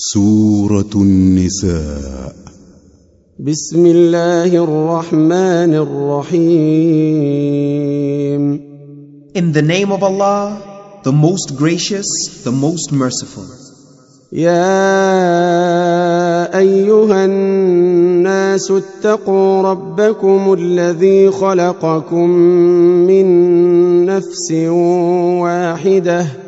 سورة النساء. بسم الله الرحمن الرحيم. In the name of Allah, the most gracious, the most merciful. يا أيها الناس اتقوا ربكم الذي خلقكم من نفس واحدة.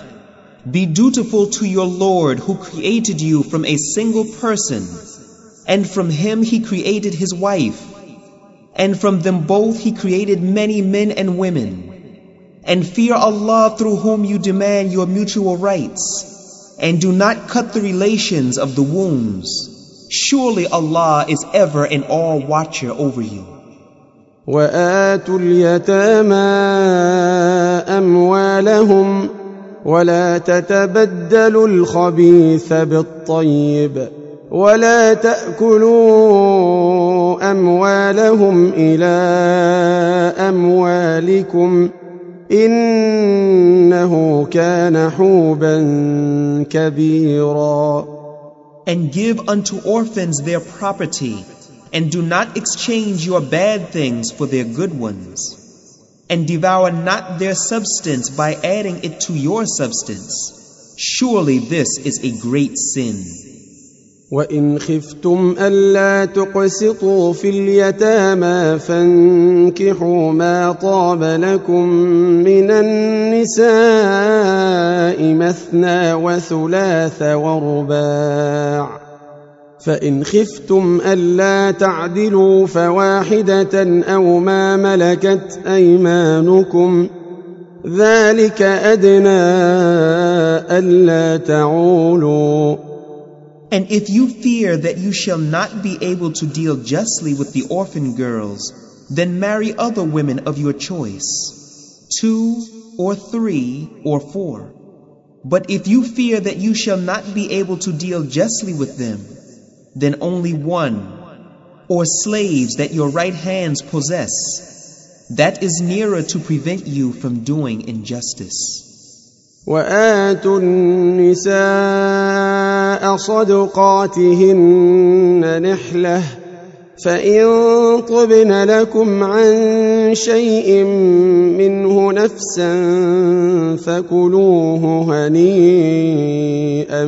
be dutiful to your Lord who created you from a single person, and from him he created his wife, and from them both he created many men and women. And fear Allah through whom you demand your mutual rights, and do not cut the relations of the wombs. Surely Allah is ever and all watcher over you. واتوا اليتامى اموالهم ولا تتبدلوا الخبيث بالطيب ولا تاكلوا اموالهم إلى اموالكم انه كان حوبا كبيرا And give unto orphans their property, and do not exchange your bad things for their good ones. And devour not their substance by adding it to your substance. Surely this is a great sin. وإن خفتم ألا تقسطوا في اليتامى فانكحوا ما طاب لكم من النساء مثنى وثلاث ورباع فإن خفتم ألا تعدلوا فواحدة أو ما ملكت أيمانكم ذلك أدنى ألا تعولوا And if you fear that you shall not be able to deal justly with the orphan girls, then marry other women of your choice, two or three or four. But if you fear that you shall not be able to deal justly with them, then only one, or slaves that your right hands possess. That is nearer to prevent you from doing injustice. وآتوا النساء صدقاتهن نحلة فإن طبن لكم عن شيء منه نفسا فكلوه هنيئا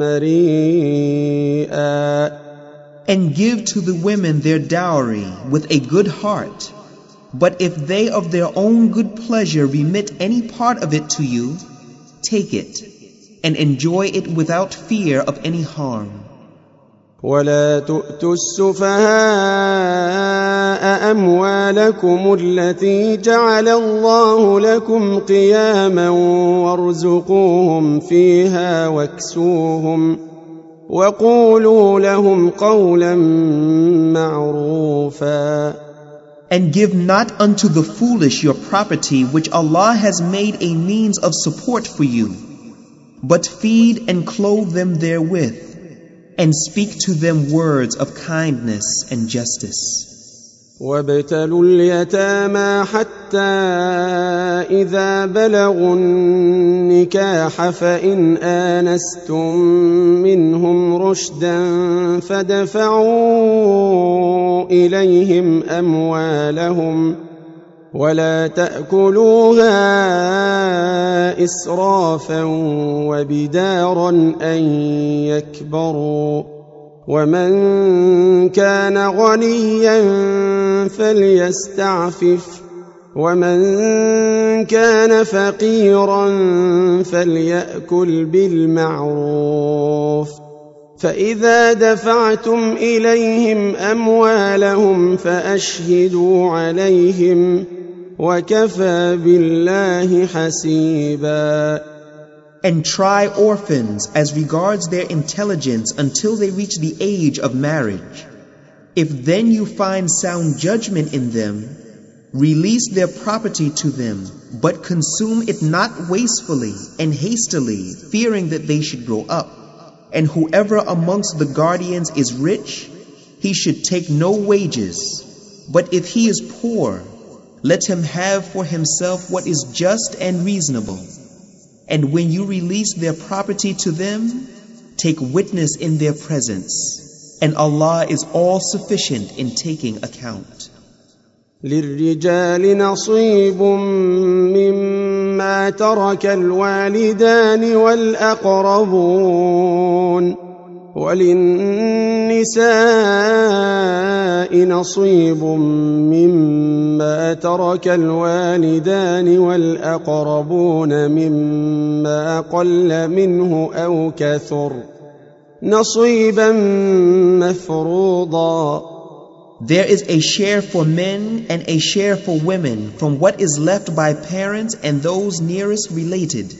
مريئا And give to the women their dowry with a good heart. But if they of their own good pleasure remit any part of it to you, take it and enjoy it without fear of any harm. ولا تؤتوا السفهاء أموالكم التي جعل الله لكم قياما وارزقوهم فيها واكسوهم وقولوا لهم قولا معروفا And give not unto the foolish your property which Allah has made a means of support for you, but feed and clothe them therewith, and speak to them words of kindness and justice. وابتلوا اليتامى حتى إذا بلغوا النكاح فإن آنستم منهم رشدا فدفعوا إليهم أموالهم ولا تأكلوها إسرافا وبدارا أن يكبروا ومن كان غنيا فليستعفف ومن كان فقيرا فليأكل بالمعروف فإذا دفعتم إليهم أموالهم فأشهدوا عليهم وكفى بالله حسيبا And try orphans as regards their intelligence until they reach the age of marriage. If then you find sound judgment in them, release their property to them, but consume it not wastefully and hastily, fearing that they should grow up. And whoever amongst the guardians is rich, he should take no wages. But if he is poor, let him have for himself what is just and reasonable. And when you release their property to them, take witness in their presence. And Allah is all sufficient in taking account. للرجال نصيب مما ترك الوالدان والأقربون وللنساء نصيب مما ترك الوالدان والأقربون مما قل منه أو كثر نصيبا مفروضا There is a share for men and a share for women from what is left by parents and those nearest related.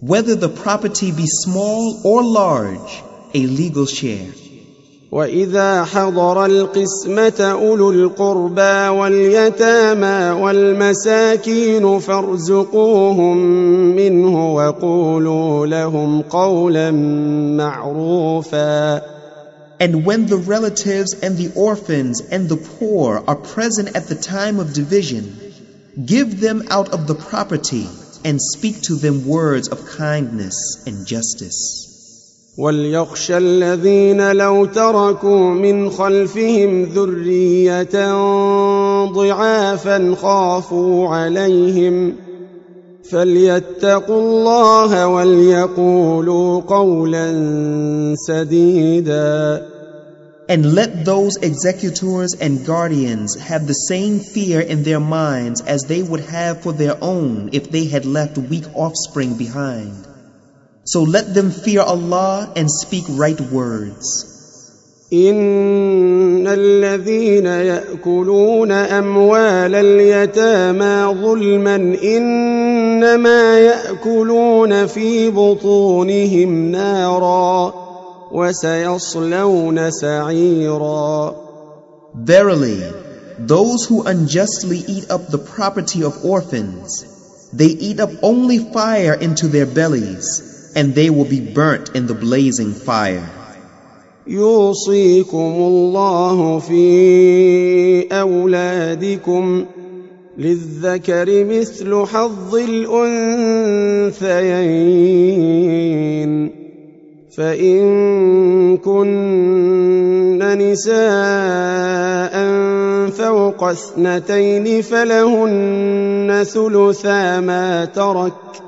Whether the property be small or large, a legal share. وإذا حضر القسمة أولو القربى واليتامى والمساكين فارزقوهم منه وقولوا لهم قولا معروفا And when the relatives and the orphans and the poor are present at the time of division, give them out of the property and speak to them words of kindness and justice. وليخشى الذين لو تركوا من خلفهم ذرية ضعافا خافوا عليهم فليتقوا الله وليقولوا قولا سديدا And let those executors and guardians have the same fear in their minds as they would have for their own if they had left weak offspring behind. So let them fear Allah and speak right words. إن الذين يأكلون أموال اليتامى ظلما إنما يأكلون في بطونهم نارا وسيصلون سعيرا Verily, those who unjustly eat up the property of orphans, they eat up only fire into their bellies, And they will be burnt in the blazing fire. يوصيكم الله في أولادكم للذكر مثل حظ الأنثيين فإن كن نساء فوق اثنتين فلهن ثلثا ما ترك ۖ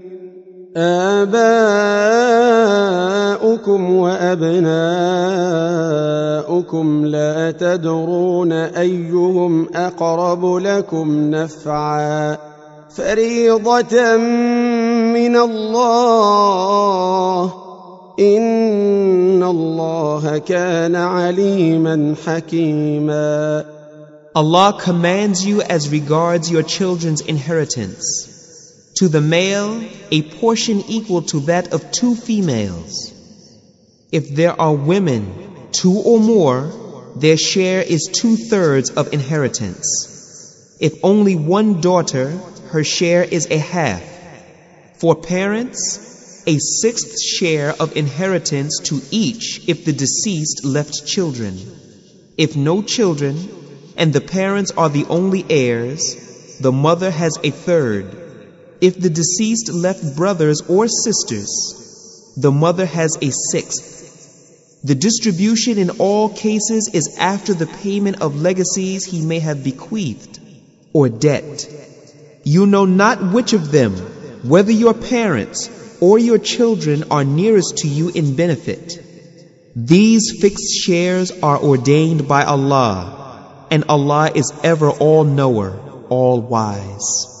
آباؤكم وأبناؤكم لا تدرون أيهم أقرب لكم نفعا. فريضة من الله. إن الله كان عليما حكيما. Allah commands you as regards your children's inheritance. To the male, a portion equal to that of two females. If there are women, two or more, their share is two thirds of inheritance. If only one daughter, her share is a half. For parents, a sixth share of inheritance to each if the deceased left children. If no children, and the parents are the only heirs, the mother has a third. If the deceased left brothers or sisters, the mother has a sixth. The distribution in all cases is after the payment of legacies he may have bequeathed or debt. You know not which of them, whether your parents or your children are nearest to you in benefit. These fixed shares are ordained by Allah, and Allah is ever all knower, all wise.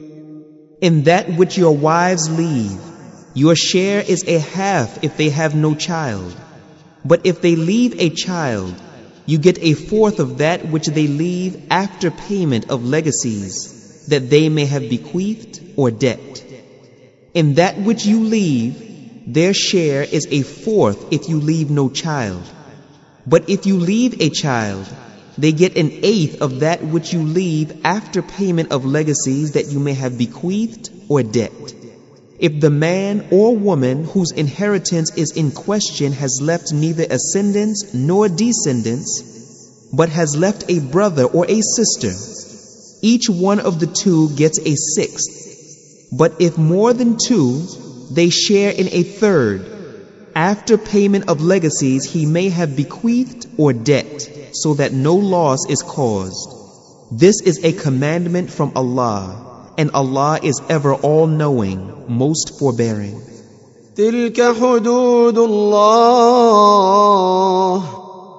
In that which your wives leave, your share is a half if they have no child. But if they leave a child, you get a fourth of that which they leave after payment of legacies that they may have bequeathed or debt. In that which you leave, their share is a fourth if you leave no child. But if you leave a child, they get an eighth of that which you leave after payment of legacies that you may have bequeathed or debt. If the man or woman whose inheritance is in question has left neither ascendants nor descendants, but has left a brother or a sister, each one of the two gets a sixth. But if more than two, they share in a third. After payment of legacies, he may have bequeathed or debt so that no loss is caused. This is a commandment from Allah, and Allah is ever all knowing, most forbearing. تلك حدود الله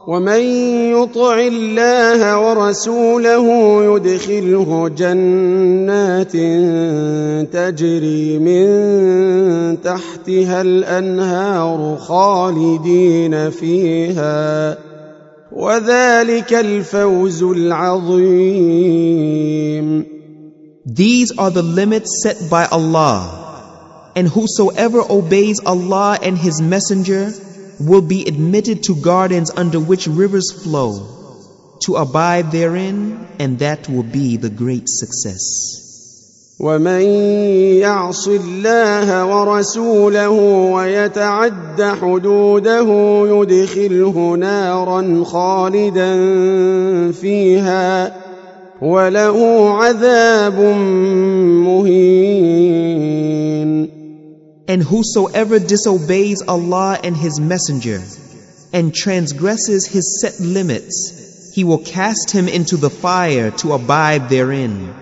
ومن يطع الله ورسوله يدخله جنات تجري من تحتها الانهار خالدين فيها وذلك الفوز العظيم These are the limits set by Allah, and whosoever obeys Allah and His Messenger will be admitted to gardens under which rivers flow, to abide therein, and that will be the great success. ومن يعص الله ورسوله ويتعد حدوده يدخله نارا خالدا فيها وله عذاب مهين And whosoever disobeys Allah and His Messenger and transgresses His set limits, He will cast him into the fire to abide therein,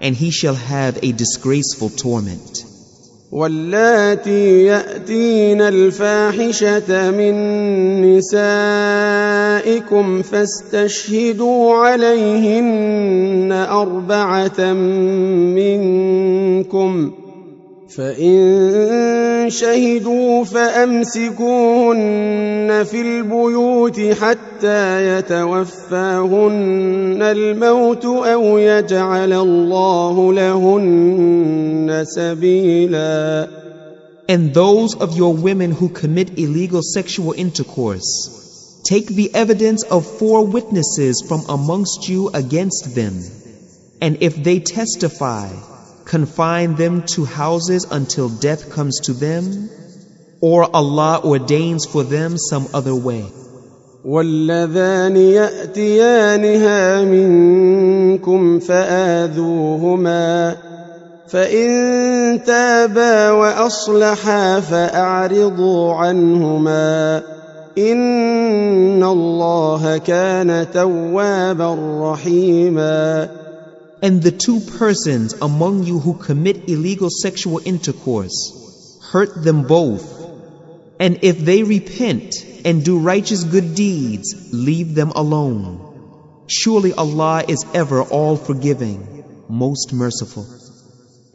And he shall have a disgraceful torment. واللاتي يأتين الفاحشة من نسائكم فاستشهدوا عليهن أربعة منكم فإن شهدوا فأمسكوهن في البيوت حتى يتوفاهن الموت أو يجعل الله لهن سبيلا And those of your women who commit illegal sexual intercourse, take the evidence of four witnesses from amongst you against them. And if they testify, confine them to houses until death comes to them, or Allah ordains for them some other way. واللذان يأتيانها منكم فآذوهما فإن تابا وأصلحا فأعرضوا عنهما إن الله كان توابا رحيما and the two persons among you who commit illegal sexual intercourse, hurt them both. And if they repent and do righteous good deeds, leave them alone. Surely Allah is ever all forgiving, most merciful.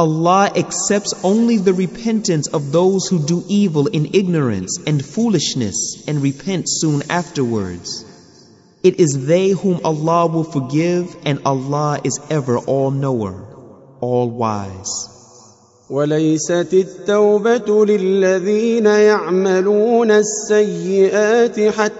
Allah accepts only the repentance of those who do evil in ignorance and foolishness and repent soon afterwards. It is they whom Allah will forgive and Allah is ever all knower, all wise. وليست التوبة للذين يعملون السيئات حتى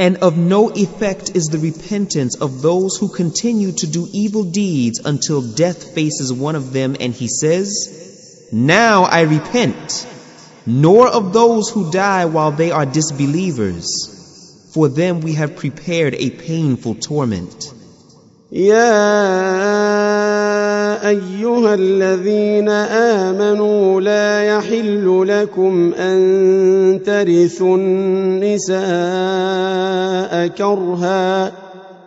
And of no effect is the repentance of those who continue to do evil deeds until death faces one of them and he says, Now I repent, nor of those who die while they are disbelievers. For them we have prepared a painful torment. أيها الذين آمنوا لا يحل لكم أن ترثوا النساء كرها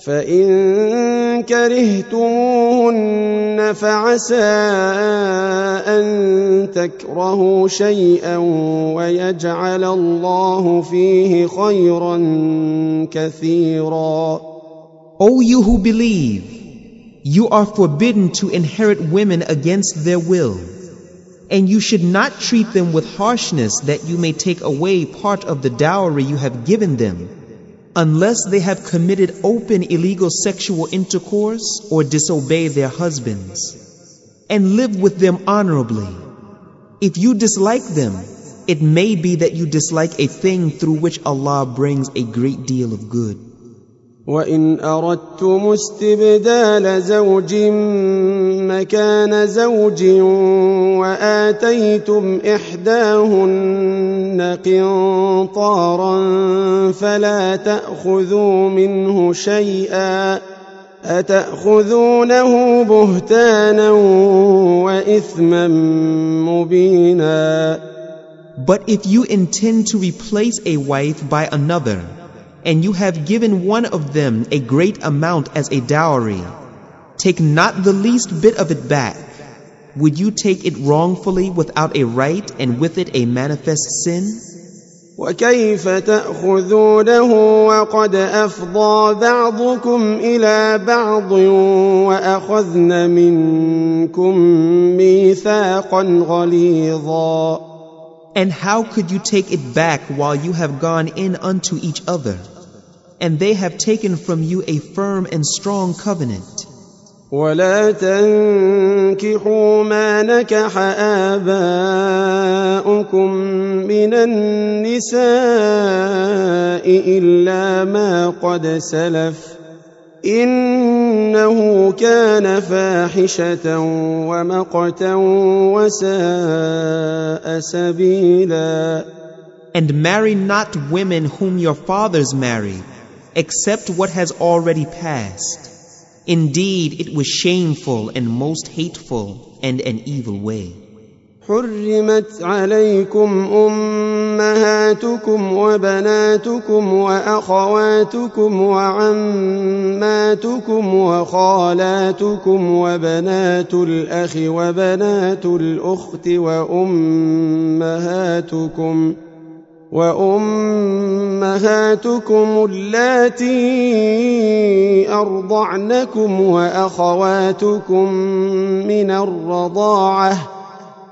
فإن كرهتموهن فعسى أن تكرهوا شيئا ويجعل الله فيه خيرا كثيرا O you who believe, you are forbidden to inherit women against their will. And you should not treat them with harshness that you may take away part of the dowry you have given them, unless they have committed open illegal sexual intercourse or disobey their husbands. And live with them honorably. If you dislike them, it may be that you dislike a thing through which Allah brings a great deal of good. وإن أردتم استبدال زوج مكان زوج وآتيتم إحداهن قنطارا فلا تأخذوا منه شيئا أتأخذونه بهتانا وإثما مبينا. But if you intend to replace a wife by another, and you have given one of them a great amount as a dowry, take not the least bit of it back. Would you take it wrongfully without a right and with it a manifest sin? وكيف تاخذونه وقد افضى بعضكم الى بعض واخذن منكم ميثاقا غليظا And how could you take it back while you have gone in unto each other? And they have taken from you a firm and strong covenant. ولا تنكحوا ما نكح آباؤكم من النساء إلا ما قد سلف إنه كان فاحشة ومقتا وساء سبيلا And marry not women whom your fathers married, except what has already passed. Indeed, it was shameful and most hateful and an evil way. حرمت عليكم أمهاتكم وبناتكم وأخواتكم وعماتكم وخالاتكم وبنات الأخ وبنات الأخت وأمهاتكم وأمهاتكم اللاتي أرضعنكم وأخواتكم من الرضاعة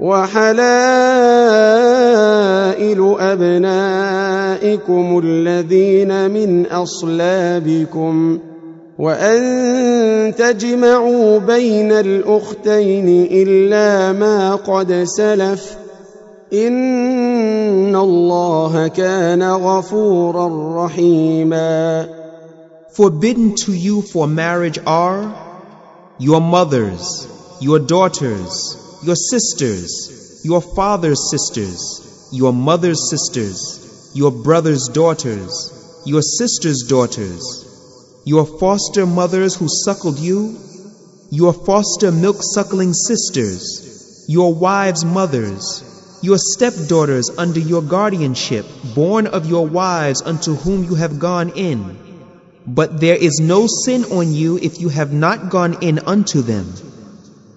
وحلائل أبنائكم الذين من أصلابكم وأن تجمعوا بين الأختين إلا ما قد سلف إن الله كان غفورا رحيما. Forbidden to you for marriage are your mothers, your daughters, your sisters, your father's sisters, your mother's sisters, your brother's daughters, your sister's daughters, your foster mothers who suckled you, your foster milk suckling sisters, your wives' mothers, your stepdaughters under your guardianship, born of your wives unto whom you have gone in. But there is no sin on you if you have not gone in unto them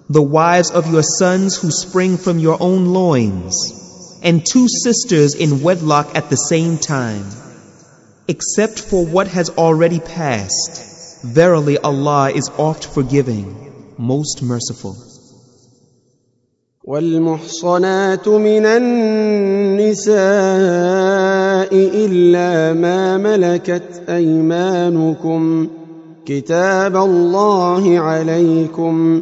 the wives of your sons who spring from your own loins, and two sisters in wedlock at the same time, except for what has already passed. Verily Allah is oft forgiving, most merciful. والمحصنات من النساء إلا ما ملكت أيمانكم كتاب الله عليكم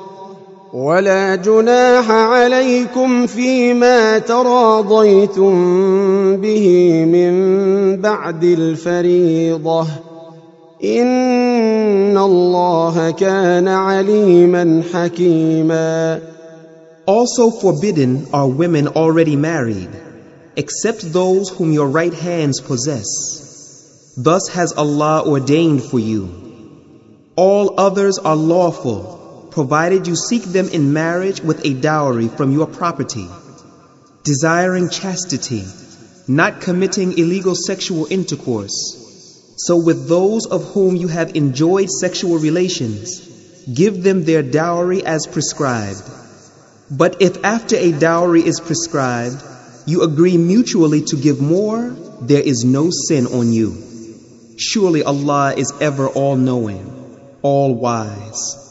ولا جناح عليكم فيما تراضيتم به من بعد الفريضه ان الله كان عليما حكيما Also forbidden are women already married, except those whom your right hands possess. Thus has Allah ordained for you. All others are lawful provided you seek them in marriage with a dowry from your property, desiring chastity, not committing illegal sexual intercourse. So, with those of whom you have enjoyed sexual relations, give them their dowry as prescribed. But if after a dowry is prescribed, you agree mutually to give more, there is no sin on you. Surely Allah is ever all knowing, all wise.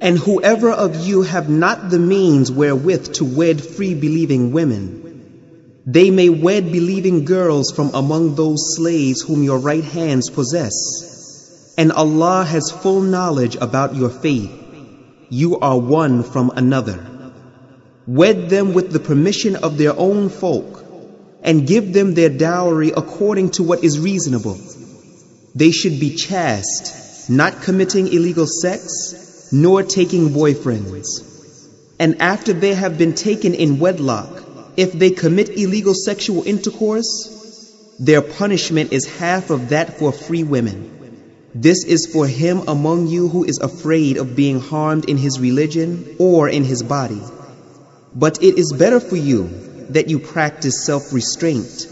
And whoever of you have not the means wherewith to wed free believing women, they may wed believing girls from among those slaves whom your right hands possess. And Allah has full knowledge about your faith. You are one from another. Wed them with the permission of their own folk, and give them their dowry according to what is reasonable. They should be chaste, not committing illegal sex, nor taking boyfriends. And after they have been taken in wedlock, if they commit illegal sexual intercourse, their punishment is half of that for free women. This is for him among you who is afraid of being harmed in his religion or in his body. But it is better for you that you practice self restraint,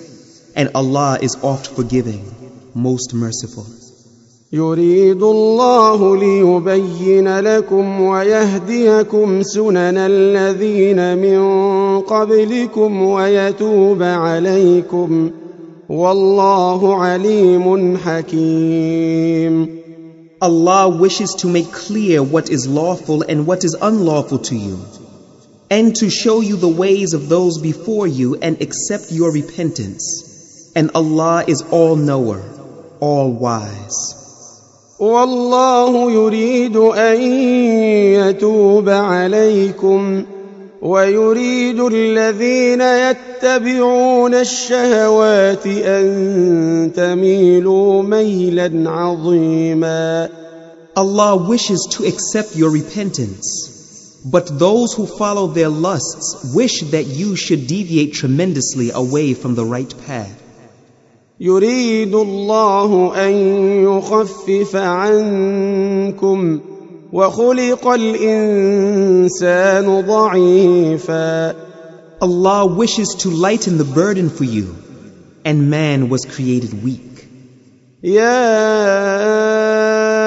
and Allah is oft forgiving, most merciful. يريد الله ليبين لكم ويهديكم سنن الذين من قبلكم ويتوب عليكم والله عليم حكيم Allah wishes to make clear what is lawful and what is unlawful to you, and to show you the ways of those before you and accept your repentance. And Allah is all knower, all wise. والله يريد ان يتوب عليكم ويريد الذين يتبعون الشهوات ان تميلوا ميلا عظيما Allah wishes to accept your repentance but those who follow their lusts wish that you should deviate tremendously away from the right path يريد الله ان يخفف عنكم وخلق الانسان ضعيفا Allah wishes to lighten the burden for you and man was created weak يا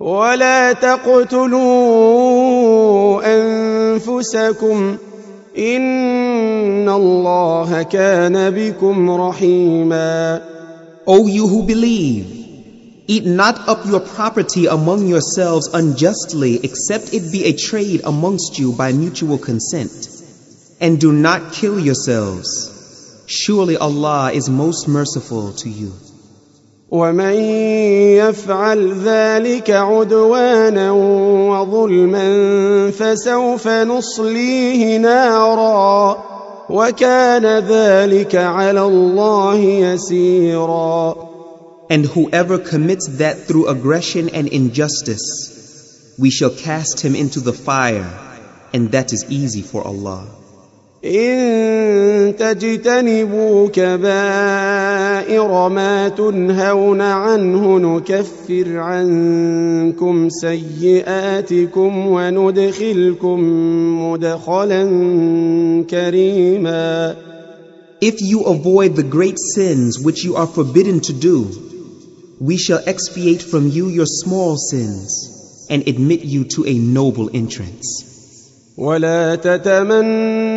ولا تقتلوا انفسكم ان الله كان بكم رحيما O you who believe eat not up your property among yourselves unjustly except it be a trade amongst you by mutual consent and do not kill yourselves surely Allah is most merciful to you ومن يفعل ذلك عدوانا وظلما فسوف نصليه نارا وكان ذلك على الله يسيرا And whoever commits that through aggression and injustice, we shall cast him into the fire, and that is easy for Allah. إن تجتنبوا كبائر ما تنهون عنه نكفر عنكم سيئاتكم وندخلكم مدخلا كريما If you avoid the great sins which you are forbidden to do, we shall expiate from you your small sins and admit you to a noble entrance. ولا تتمنوا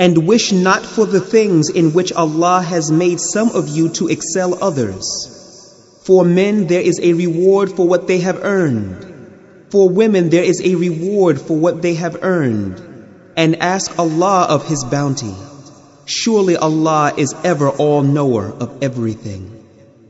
And wish not for the things in which Allah has made some of you to excel others. For men there is a reward for what they have earned. For women there is a reward for what they have earned. And ask Allah of His bounty. Surely Allah is ever all knower of everything.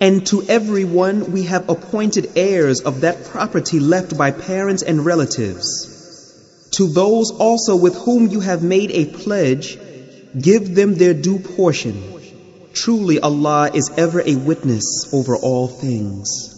And to everyone we have appointed heirs of that property left by parents and relatives. To those also with whom you have made a pledge, give them their due portion. Truly Allah is ever a witness over all things.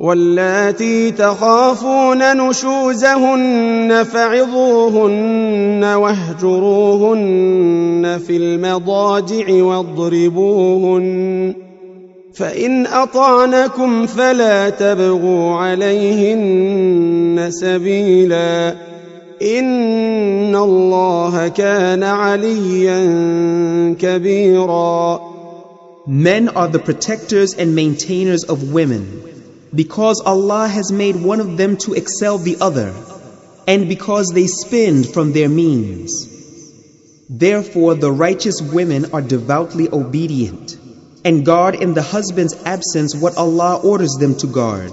واللاتي تخافون نشوزهن فعظوهن واهجروهن في المضاجع واضربوهن فإن أطعنكم فلا تبغوا عليهن سبيلا إن الله كان عليا كبيرا Men are the protectors and maintainers of women. Because Allah has made one of them to excel the other, and because they spend from their means. Therefore, the righteous women are devoutly obedient, and guard in the husband's absence what Allah orders them to guard.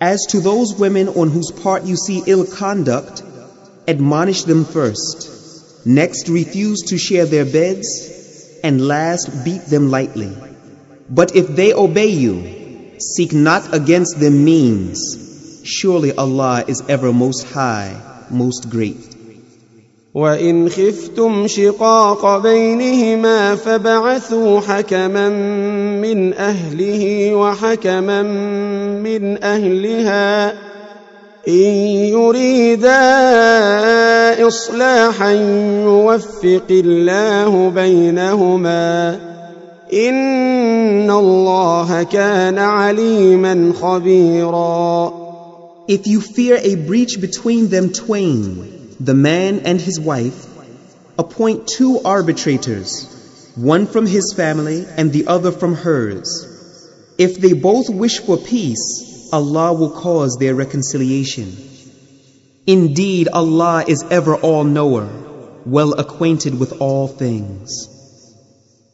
As to those women on whose part you see ill conduct, admonish them first. Next, refuse to share their beds, and last, beat them lightly. But if they obey you, Seek not against them means. Surely Allah is ever most high, most great. وإن خفتم شقاق بينهما فبعثوا حكما من أهله وحكما من أهلها إن يريدا إصلاحا يوفق الله بينهما إن الله كان عليما خبيرا If you fear a breach between them twain, the man and his wife, appoint two arbitrators, one from his family and the other from hers. If they both wish for peace, Allah will cause their reconciliation. Indeed, Allah is ever all knower, well acquainted with all things.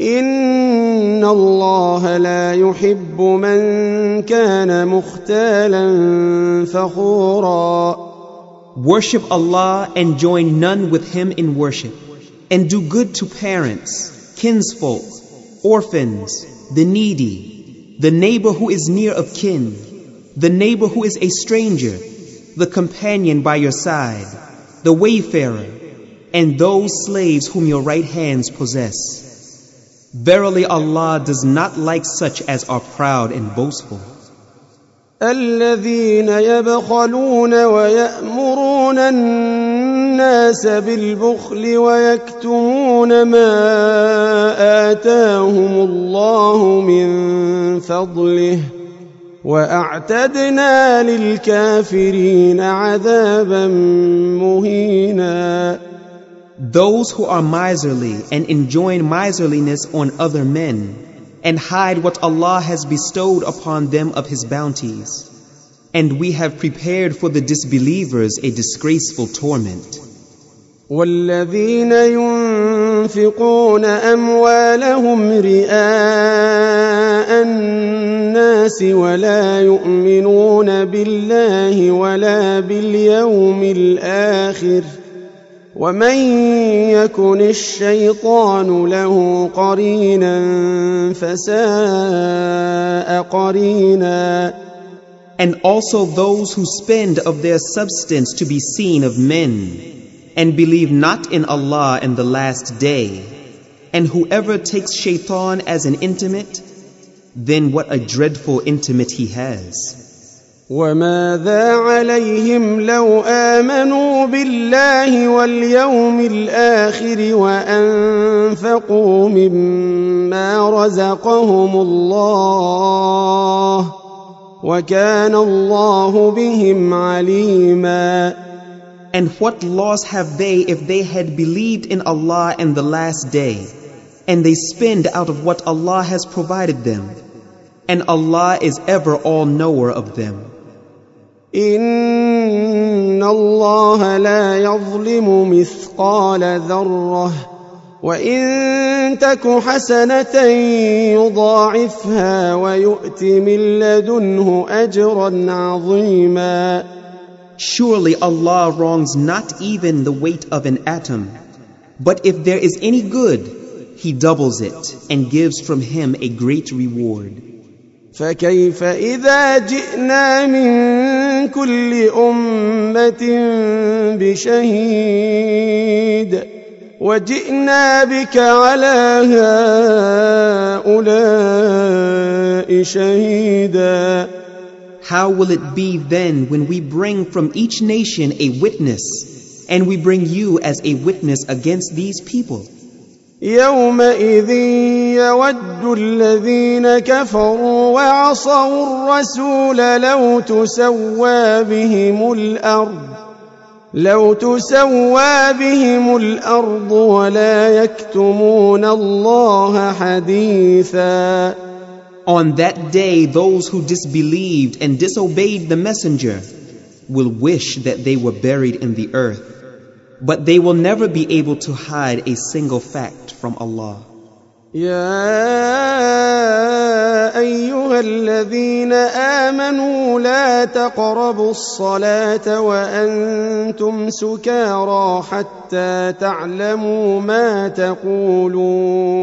ان الله لا يحب من كان مختالا فخورا Worship Allah and join none with Him in worship. And do good to parents, kinsfolk, orphans, the needy, the neighbor who is near of kin, the neighbor who is a stranger, the companion by your side, the wayfarer, and those slaves whom your right hands possess. Verily Allah does not like such as are proud and boastful. الذين يبخلون ويأمرون الناس بالبخل ويكتمون ما آتاهم الله من فضله وأعتدنا للكافرين عذابا مهينا Those who are miserly and enjoin miserliness on other men and hide what Allah has bestowed upon them of His bounties. And we have prepared for the disbelievers a disgraceful torment. والذين ينفقون أموالهم رئاء الناس ولا يؤمنون بالله ولا باليوم الآخر ومن يكن الشيطان له قرينا فساء قرينا And also those who spend of their substance to be seen of men, and believe not in Allah and the last day, and whoever takes shaitan as an intimate, then what a dreadful intimate he has. وماذا عليهم لو آمنوا بالله واليوم الآخر وأنفقوا مما رزقهم الله وكان الله بهم عليما And what loss have they if they had believed in Allah and the last day, and they spend out of what Allah has provided them, and Allah is ever all knower of them. إن الله لا يظلم مثقال ذرة وإن تك حسنة يضاعفها ويؤت من لدنه أجرا عظيما Surely Allah wrongs not even the weight of an atom. But if there is any good, He doubles it and gives from Him a great reward. فكيف إذا جئنا من كل أمة بشهيد وجئنا بك على هؤلاء شهيدا How will it be then when we bring from each nation a witness, and we bring you as a witness against these people? يومئذ يود الذين كفروا وعصوا الرسول لو تسوى بهم الأرض لو تسوى بهم الأرض ولا يكتمون الله حديثا On that day, those who disbelieved and disobeyed the messenger will wish that they were buried in the earth, but they will never be able to hide a single fact from Allah. يا أيها الذين آمنوا لا تقربوا الصلاة وأنتم سكارى حتى تعلموا ما تقولون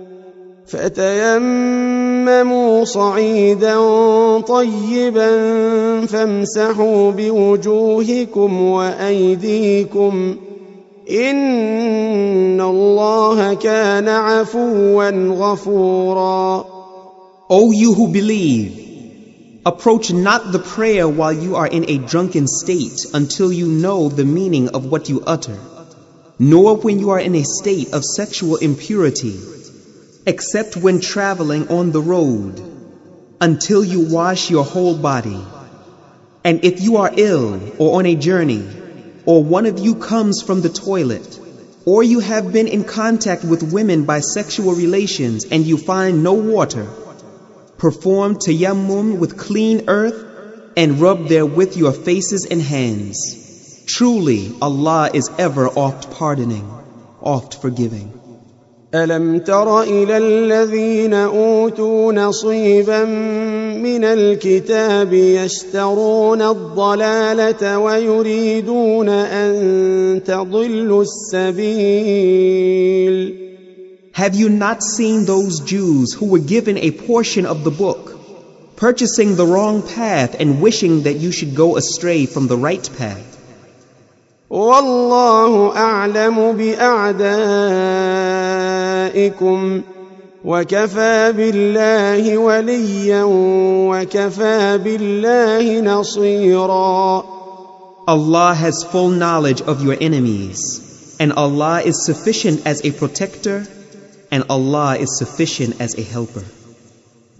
فتيمموا صعيدا طيبا فامسحوا بوجوهكم وايديكم ان الله كان عفوا غفورا O you who believe, Approach not the prayer while you are in a drunken state until you know the meaning of what you utter, nor when you are in a state of sexual impurity, except when traveling on the road, until you wash your whole body. And if you are ill or on a journey, or one of you comes from the toilet, or you have been in contact with women by sexual relations and you find no water, Perform tayammum with clean earth and rub therewith your faces and hands. Truly, Allah is ever oft pardoning, oft forgiving. ألم تر إلى الذين أوتوا نصيبا من الكتاب يشترون الضلالة ويريدون أن تضلوا السبيل Have you not seen those Jews who were given a portion of the book, purchasing the wrong path and wishing that you should go astray from the right path? والله أعلم بأعدائكم وكفى بالله وليا وكفى بالله نصيرا Allah has full knowledge of your enemies, and Allah is sufficient as a protector and Allah is sufficient as a helper.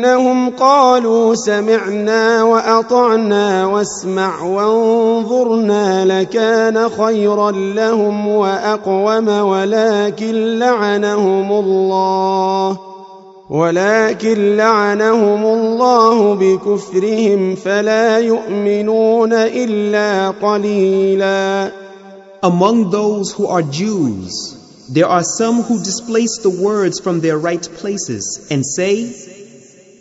إنهم قالوا سمعنا وأطعنا واسمع وانظرنا لكان خيرا لهم وأقوم ولكن لعنهم الله ولكن لعنهم الله بكفرهم فلا يؤمنون إلا قليلا. Among those who are Jews There are some who displace the words from their right places and say,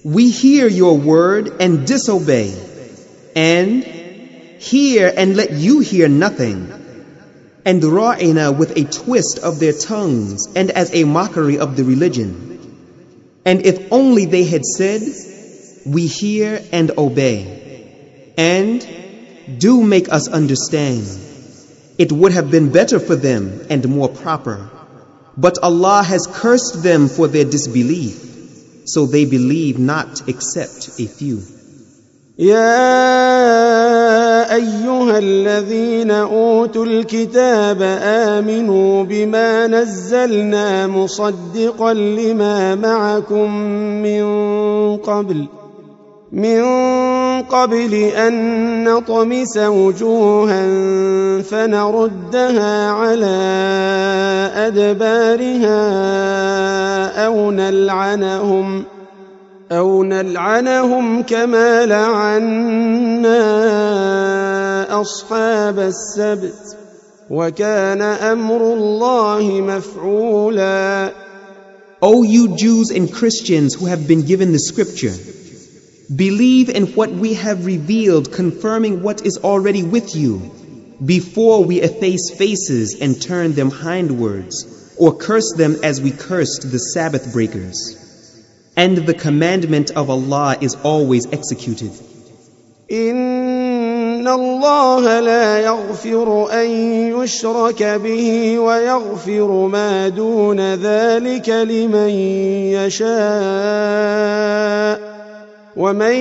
We hear your word and disobey, and hear and let you hear nothing. And ra'ina with a twist of their tongues and as a mockery of the religion. And if only they had said, We hear and obey, and do make us understand. It would have been better for them and more proper. But Allah has cursed them for their disbelief, so they believe not except a few. يا أيها الذين أوتوا الكتاب آمنوا بما نزلنا مصدقا لما معكم من قبل من قبل أن نطمس وجوها فنردها على أدبارها أو نلعنهم أو نلعنهم كما لعنا أصحاب السبت وكان أمر الله مفعولا. O you Jews and Christians who have been given the scripture Believe in what we have revealed, confirming what is already with you, before we efface faces and turn them hindwards, or curse them as we cursed the Sabbath breakers. And the commandment of Allah is always executed. إن الله لا يغفر أن يشرك به ويغفر ما دون ذلك لمن يشاء ومن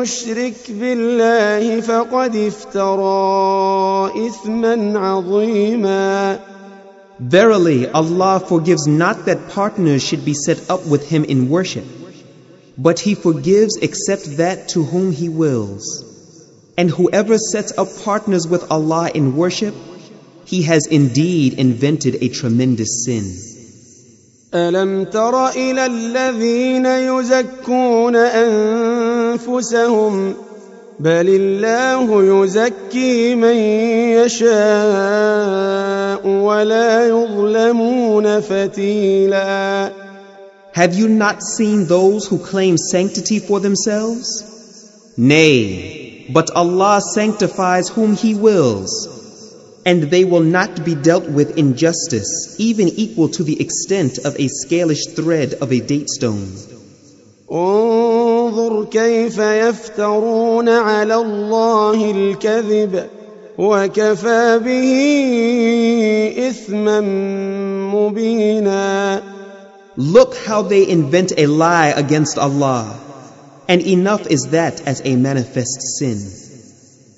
يشرك بالله فقد افترى اثما عظيما Verily, Allah forgives not that partners should be set up with Him in worship, but He forgives except that to whom He wills. And whoever sets up partners with Allah in worship, he has indeed invented a tremendous sin. ألم تر إلى الذين يزكون أنفسهم بل الله يزكي من يشاء ولا يظلمون فتيلا Have you not seen those who claim sanctity for themselves? Nay, But Allah sanctifies whom He wills, and they will not be dealt with injustice, even equal to the extent of a scalish thread of a date stone. انظر كيف يفترون على الله الكذب وكفى به اثما مبينا Look how they invent a lie against Allah, and enough is that as a manifest sin.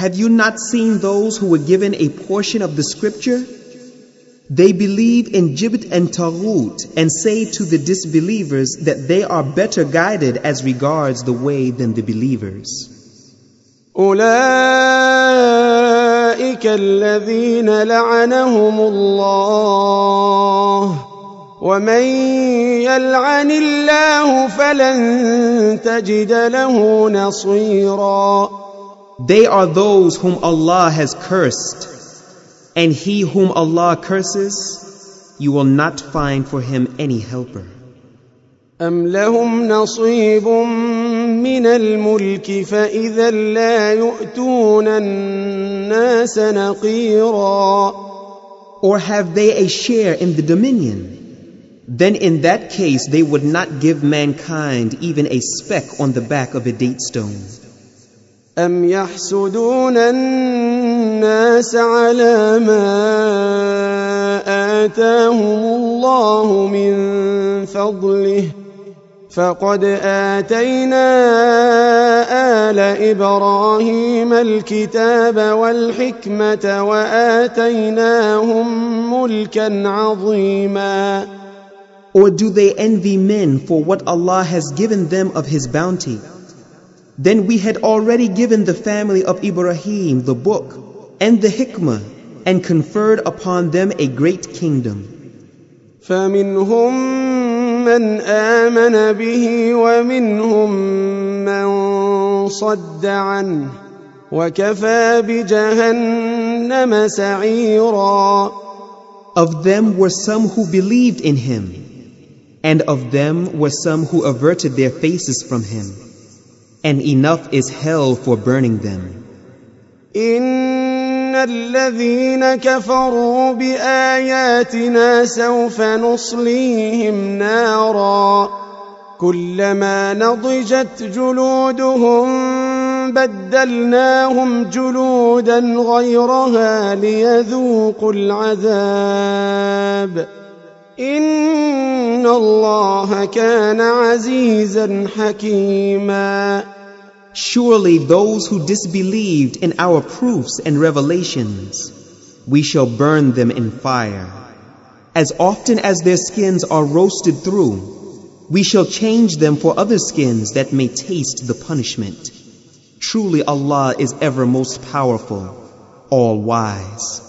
Have you not seen those who were given a portion of the scripture? They believe in Jibt and Taghut and say to the disbelievers that they are better guided as regards the way than the believers. أولئك الذين لعنهم الله ومن يلعن الله فلن تجد له نصيراً They are those whom Allah has cursed, and he whom Allah curses, you will not find for him any helper. أم لهم نصيب من الملك فإذا لا يؤتون الناس نقيرا Or have they a share in the dominion? Then in that case they would not give mankind even a speck on the back of a date stone. أم يحسدون الناس على ما آتاهم الله من فضله فقد آتينا آل إبراهيم الكتاب والحكمة وآتيناهم ملكا عظيما Or do they envy men for what Allah has given them of His bounty? Then we had already given the family of Ibrahim the book and the hikmah and conferred upon them a great kingdom. فمنهم من آمن به ومنهم من صد عنه وكفى بجهنم سعيرا Of them were some who believed in him, and of them were some who averted their faces from him. And enough is hell for burning them. إن الذين كفروا بآياتنا سوف نصليهم نارا كلما نضجت جلودهم بدلناهم جلودا غيرها ليذوقوا العذاب إن الله كان عزيزا حكيما Surely those who disbelieved in our proofs and revelations, we shall burn them in fire. As often as their skins are roasted through, we shall change them for other skins that may taste the punishment. Truly Allah is ever most powerful, all wise.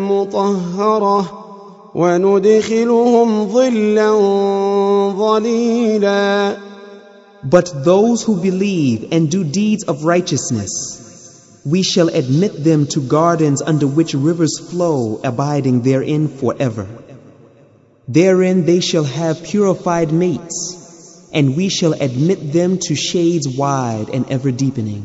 مطهرة وندخلهم ظلا ظليلا But those who believe and do deeds of righteousness, we shall admit them to gardens under which rivers flow, abiding therein forever. Therein they shall have purified mates, and we shall admit them to shades wide and ever deepening.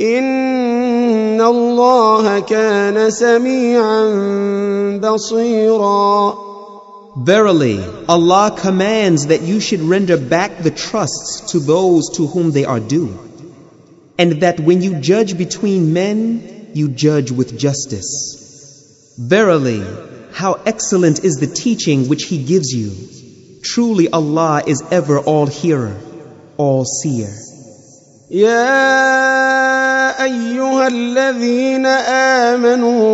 إن الله كان سميعا بصيرا Verily, Allah commands that you should render back the trusts to those to whom they are due, and that when you judge between men, you judge with justice. Verily, how excellent is the teaching which He gives you. Truly Allah is ever all hearer, all seer. يا أيها الذين آمنوا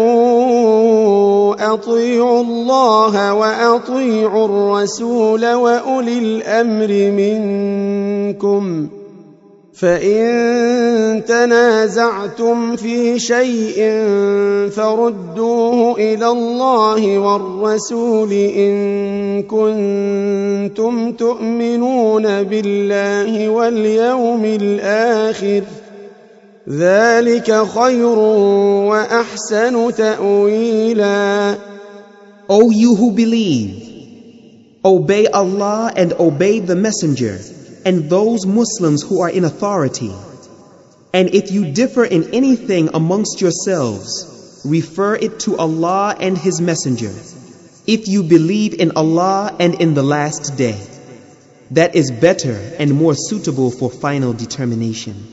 أطيعوا الله وأطيعوا الرسول وأولي الأمر منكم فان تنازعتم في شيء فردوه إلى الله والرسول ان كنتم تؤمنون بالله واليوم الآخر ذلك خير واحسن تاويلا O you who believe, obey Allah and obey the Messenger. And those Muslims who are in authority. And if you differ in anything amongst yourselves, refer it to Allah and His Messenger. If you believe in Allah and in the last day, that is better and more suitable for final determination.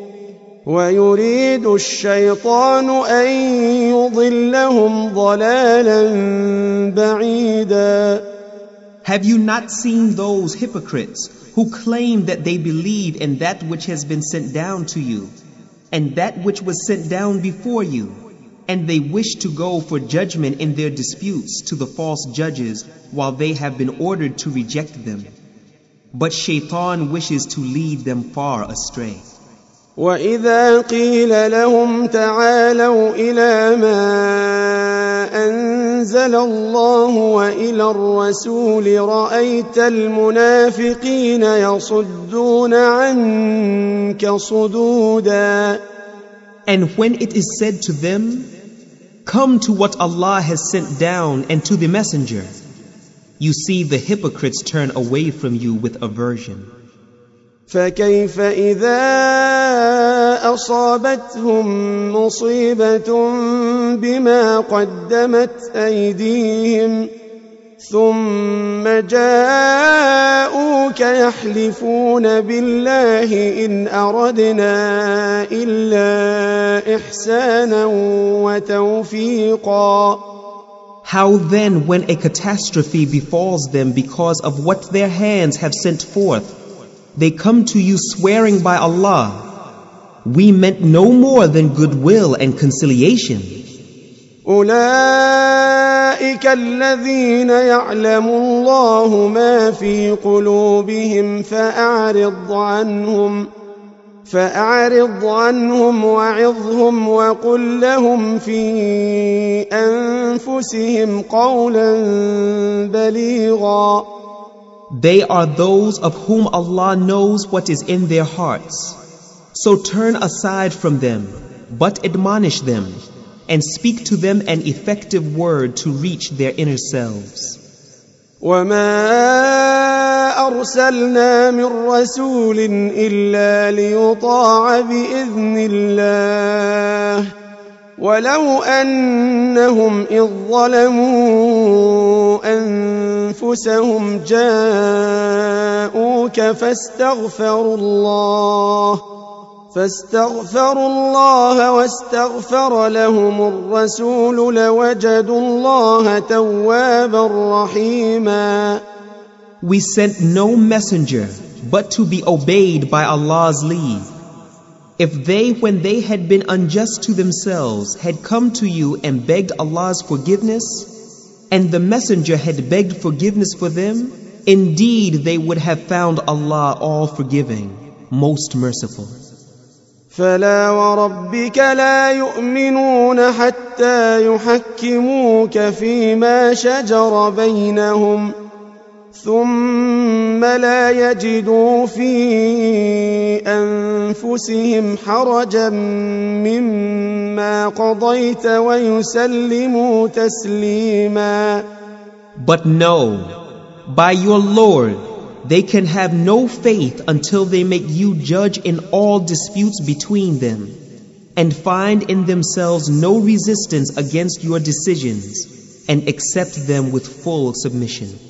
ويريد الشيطان ان يضلهم ضلالا بعيدا Have you not seen those hypocrites who claim that they believe in that which has been sent down to you and that which was sent down before you, and they wish to go for judgment in their disputes to the false judges while they have been ordered to reject them? But shaitan wishes to lead them far astray. واذا قيل لهم تعالوا الى ما انزل الله والى الرسول رايت المنافقين يصدون عنك صدودا And when it is said to them, Come to what Allah has sent down and to the Messenger, you see the hypocrites turn away from you with aversion. فكيف إذا أصابتهم مصيبة بما قدمت أيديهم ثم جاءوك يحلفون بالله إن أردنا إلا إحسانا وتوفيقا. How then, when a catastrophe befalls them because of what their hands have sent forth, they come to you swearing by Allah, we meant no more than goodwill and conciliation. اولئك الذين يعلم الله ما في قلوبهم فاعرض عنهم فاعرض عنهم وعظهم وقل لهم في انفسهم قولا بليغا They are those of whom Allah knows what is in their hearts. So turn aside from them, but admonish them, and speak to them an effective word to reach their inner selves. وما ارسلنا من رسول الا ليطاع باذن الله ولو انهم اذ ظلموا انفسهم جاءوك فاستغفروا الله فاستغفروا الله واستغفر لهم الرسول لوجدوا الله توابا رحيما We sent no messenger but to be obeyed by Allah's leave. If they, when they had been unjust to themselves, had come to you and begged Allah's forgiveness, and the messenger had begged forgiveness for them, indeed they would have found Allah all forgiving, most merciful. فلا وربك لا يؤمنون حتى يحكموك فيما شجر بينهم ثم لا يجدوا في انفسهم حرجا مما قضيت ويسلموا تسليما But no, by your Lord, they can have no faith until they make you judge in all disputes between them and find in themselves no resistance against your decisions and accept them with full submission.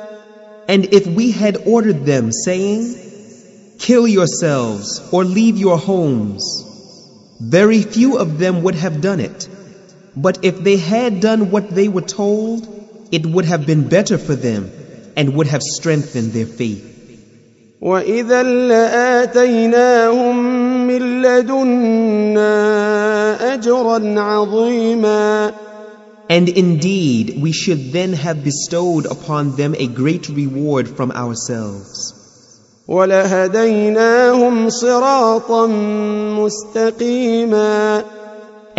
And if we had ordered them, saying, Kill yourselves or leave your homes, very few of them would have done it. But if they had done what they were told, it would have been better for them and would have strengthened their faith. وإذا لآتيناهم من لدنا أجرا عظيما and indeed, we should then have bestowed upon them a great reward from ourselves.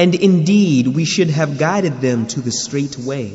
And indeed, we should have guided them to the straight way.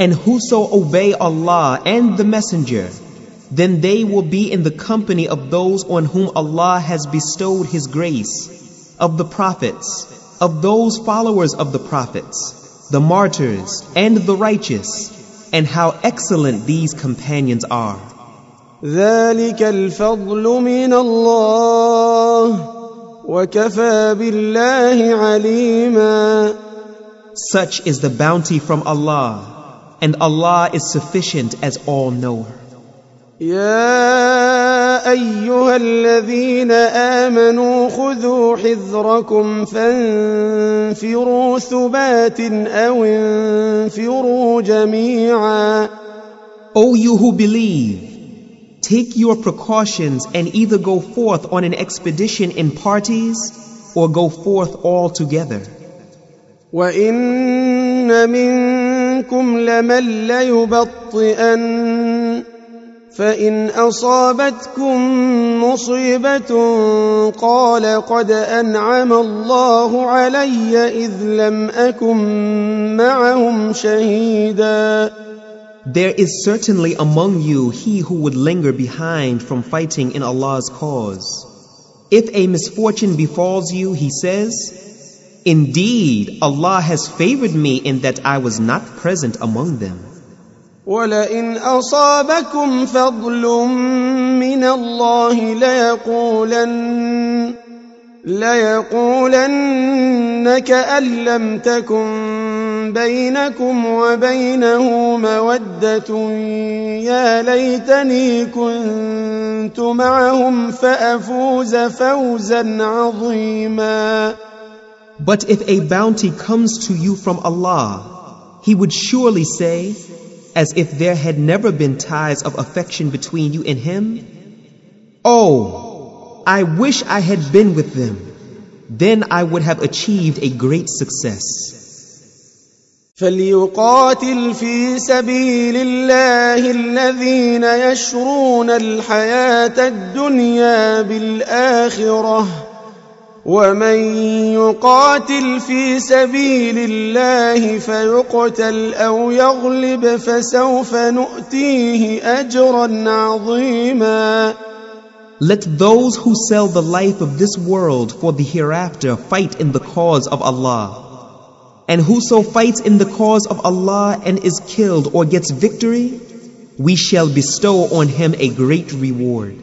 And whoso obey Allah and the Messenger, then they will be in the company of those on whom Allah has bestowed His grace, of the prophets, of those followers of the prophets, the martyrs, and the righteous, and how excellent these companions are. ذلك الفضل من الله وكفى بالله عليما Such is the bounty from Allah, and Allah is sufficient as all-knower. يا ايها الذين امنوا خذوا حذركم فانفروا ثبات او انفروا جميعا O you who believe, take your precautions and either go forth on an expedition in parties or go forth all together. وان منكم لمن ليبطئن فان اصابتكم مصيبه قال قد انعم الله علي اذ لم اكن معهم شهيدا There is certainly among you he who would linger behind from fighting in Allah's cause. If a misfortune befalls you, he says, Indeed, Allah has favored me in that I was not present among them. ولئن اصابكم فضل من الله ليقولن ليقولن كأن لم تكن بينكم وبينه مودة يا ليتني كنت معهم فأفوز فوزا عظيما But if a bounty comes to you from Allah, He would surely say, as if there had never been ties of affection between you and Him, Oh, I wish I had been with them. Then I would have achieved a great success. فليقاتل في سبيل الله الذين يشرون الحياة الدنيا بالآخرة ومن يقاتل في سبيل الله فيقتل أو يغلب فسوف نؤتيه أجرا عظيما Let those who sell the life of this world for the hereafter fight in the cause of Allah. And whoso fights in the cause of Allah and is killed or gets victory, we shall bestow on him a great reward.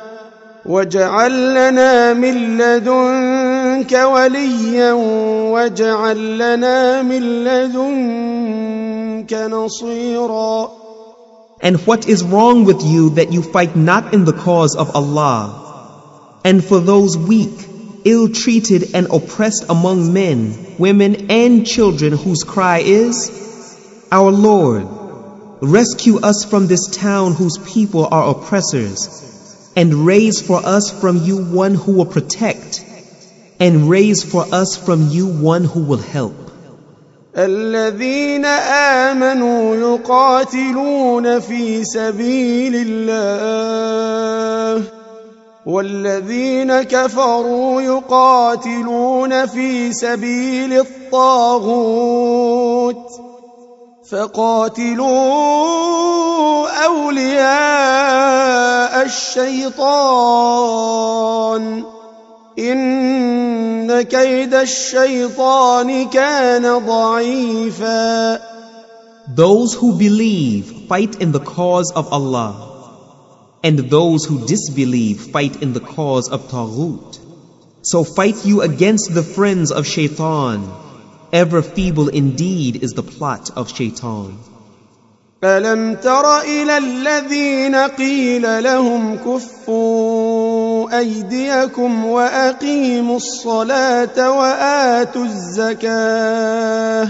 واجعل لنا من لدنك وليا واجعل لنا من لدنك نصيرا And what is wrong with you that you fight not in the cause of Allah? And for those weak, ill-treated and oppressed among men, women and children whose cry is, Our Lord, rescue us from this town whose people are oppressors and raise for us from you one who will protect, and raise for us from you one who will help. الذين آمنوا يقاتلون في سبيل الله والذين كفروا يقاتلون في سبيل الطاغوت فقاتلوا اولياء الشيطان ان كيد الشيطان كان ضعيفا Those who believe fight in the cause of Allah and those who disbelieve fight in the cause of Taghut. So fight you against the friends of Shaitan Ever feeble indeed is the plot of shaitan. ألم تر إلى الذين قيل لهم كفوا أيديكم وأقيموا الصلاة وآتوا الزكاة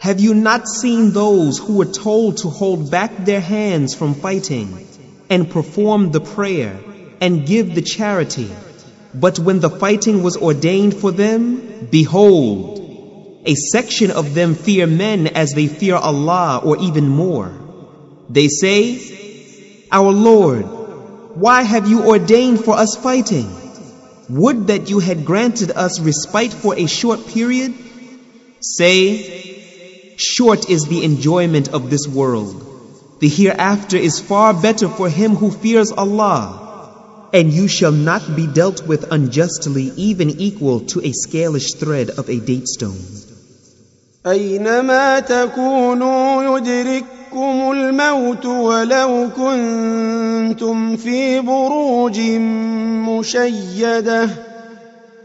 Have you not seen those who were told to hold back their hands from fighting and perform the prayer and give the charity? But when the fighting was ordained for them, behold, a section of them fear men as they fear Allah or even more. They say, Our Lord, why have you ordained for us fighting? Would that you had granted us respite for a short period? Say, short is the enjoyment of this world. The hereafter is far better for him who fears Allah. And you shall not be dealt with unjustly even equal to a scalish thread of a date stone. أينما تكونوا يدرككم الموت ولو كنتم في بروج مشيدة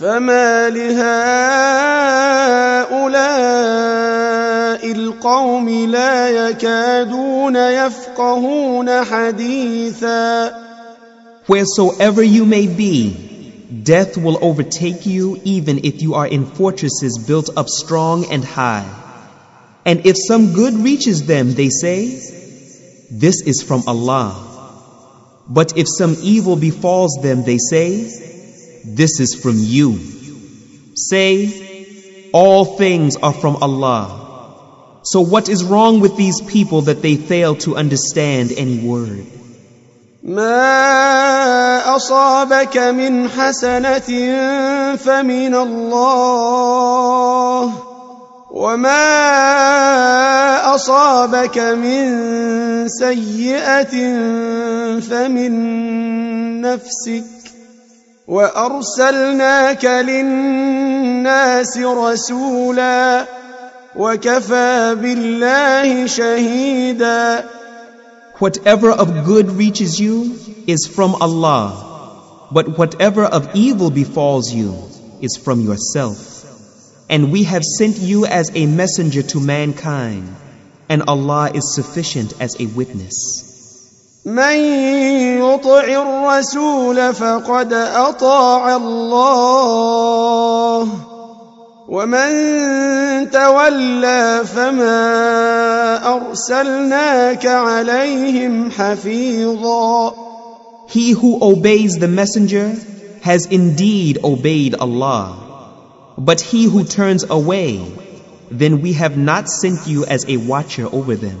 فما لهؤلاء القوم لا يكادون يفقهون حديثا Wheresoever you may be, Death will overtake you even if you are in fortresses built up strong and high. And if some good reaches them, they say, This is from Allah. But if some evil befalls them, they say, This is from you. Say, all things are from Allah. So what is wrong with these people that they fail to understand any word? ما أصابك من حسنة فمن الله وما أصابك من سيئة فمن نفسك وأرسلناك للناس رسولا وكفى بالله شهيدا Whatever of good reaches you is from Allah, but whatever of evil befalls you is from yourself. And we have sent you as a messenger to mankind, and Allah is sufficient as a witness. من يطع الرسول فقد أطاع الله ومن تولى فما أرسلناك عليهم حفيظا He who obeys the messenger has indeed obeyed Allah. But he who turns away, then we have not sent you as a watcher over them.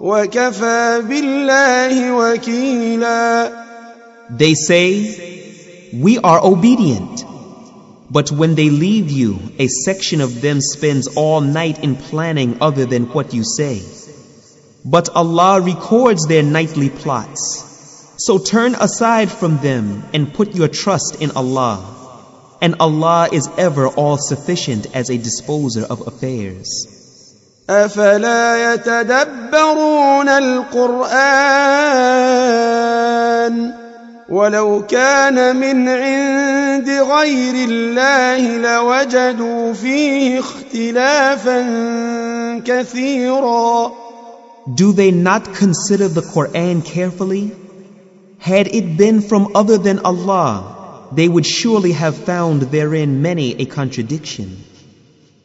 وكفى بالله وكيلا They say, We are obedient. But when they leave you, a section of them spends all night in planning other than what you say. But Allah records their nightly plots. So turn aside from them and put your trust in Allah. And Allah is ever all sufficient as a disposer of affairs. أفلا يتدبرون القرآن ولو كان من عند غير الله لوجدوا فيه اختلافا كثيرا Do they not consider the Quran carefully? Had it been from other than Allah, they would surely have found therein many a contradiction.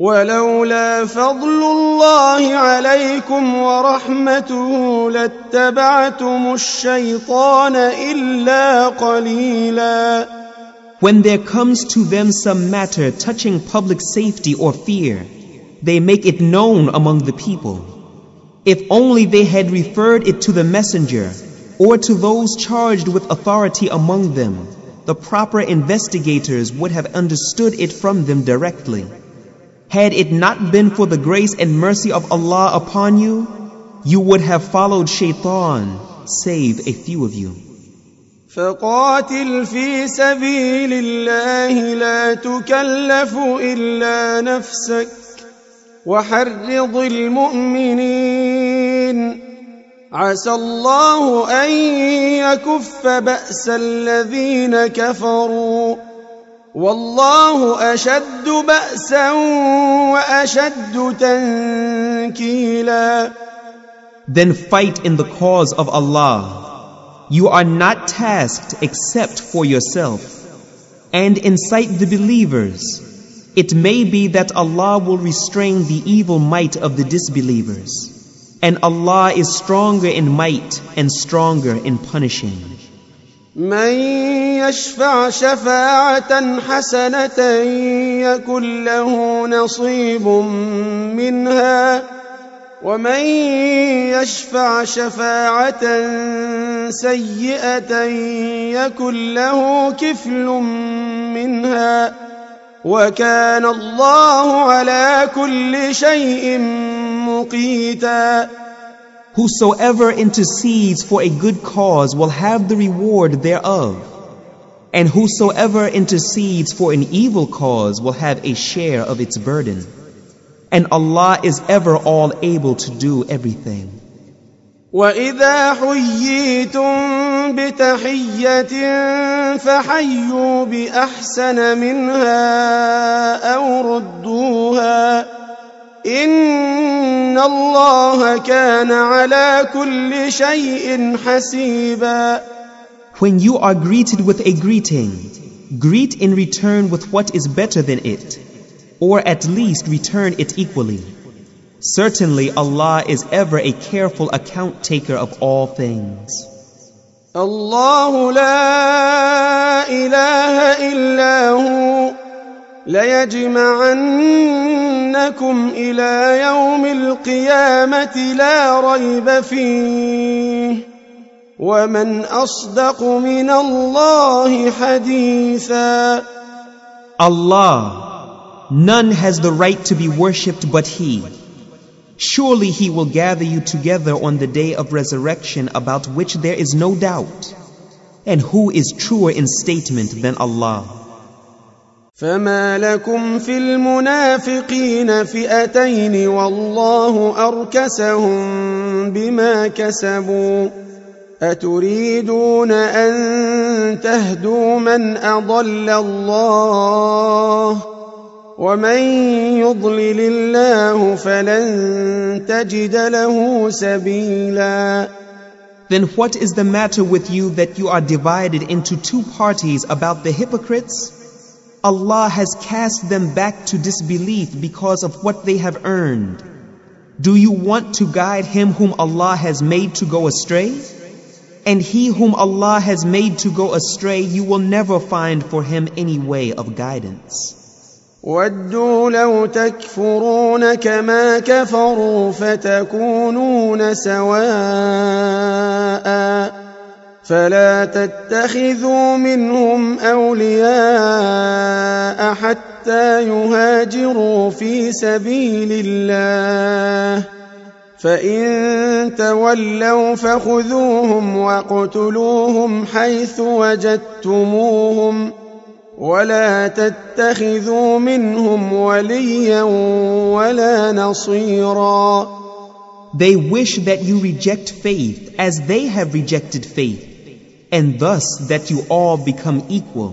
ولولا فضل الله عليكم ورحمته لاتبعتم الشيطان إلا قليلا When there comes to them some matter touching public safety or fear, they make it known among the people. If only they had referred it to the messenger or to those charged with authority among them, the proper investigators would have understood it from them directly. Had it not been for the grace and mercy of Allah upon you, you would have followed shaitan, save a few of you. فقاتل في سبيل الله لا تكلف إلا نفسك وحرض المؤمنين عسى الله أن يكف بأس الذين كفروا والله أشد بأسا وأشد تنكيلا Then fight in the cause of Allah. You are not tasked except for yourself. And incite the believers. It may be that Allah will restrain the evil might of the disbelievers. And Allah is stronger in might and stronger in punishing. من يشفع شفاعة حسنة يكن له نصيب منها ومن يشفع شفاعة سيئة يكن له كفل منها وكان الله على كل شيء مقيتاً. Whosoever intercedes for a good cause will have the reward thereof. And whosoever intercedes for an evil cause will have a share of its burden. And Allah is ever all able to do everything. وإذا حييتم بتحية فحيوا بأحسن منها أو ردوها إن الله كان على كل شيء حسيبا When you are greeted with a greeting, greet in return with what is better than it, or at least return it equally. Certainly Allah is ever a careful account taker of all things. الله لا إله إلا هو ليجمعنكم إلى يوم القيامة لا ريب فيه ومن أصدق من الله حديثا Allah, none has the right to be worshipped but He. Surely He will gather you together on the day of resurrection about which there is no doubt. And who is truer in statement than Allah? فما لكم في المنافقين فئتين والله أركسهم بما كسبوا أتريدون أن تهدوا من أضل الله ومن يضلل الله فلن تجد له سبيلا Then what is the matter with you that you are divided into two parties about the hypocrites? Allah has cast them back to disbelief because of what they have earned. Do you want to guide him whom Allah has made to go astray? And he whom Allah has made to go astray, you will never find for him any way of guidance. ودوا لو تكفرون كما كفروا فتكونون سواء فلا تتخذوا منهم أولياء حتى يهاجروا في سبيل الله. فإن تولوا فخذوهم واقتلوهم حيث وجدتموهم. ولا تتخذوا منهم وليا ولا نصيرا. They wish that you reject faith as they have rejected faith, and thus that you all become equal.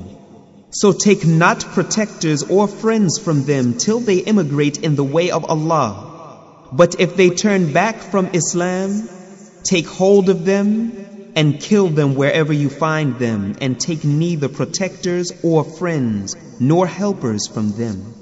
So take not protectors or friends from them till they immigrate in the way of Allah. But if they turn back from Islam, take hold of them and kill them wherever you find them, and take neither protectors or friends nor helpers from them.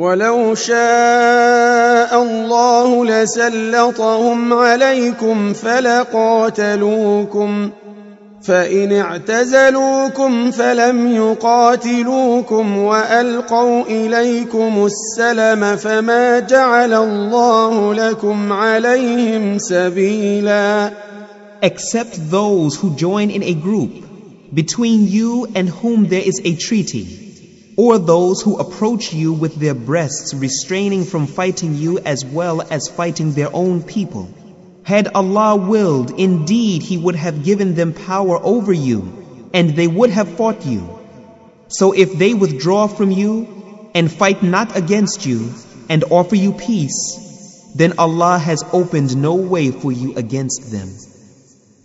ولو شاء الله لسلطهم عليكم فلقاتلوكم فإن اعتزلوكم فلم يقاتلوكم وألقوا إليكم السلم فما جعل الله لكم عليهم سبيلا. Except those who join in a group between you and whom there is a treaty. Or those who approach you with their breasts restraining from fighting you as well as fighting their own people. Had Allah willed, indeed He would have given them power over you, and they would have fought you. So if they withdraw from you, and fight not against you, and offer you peace, then Allah has opened no way for you against them.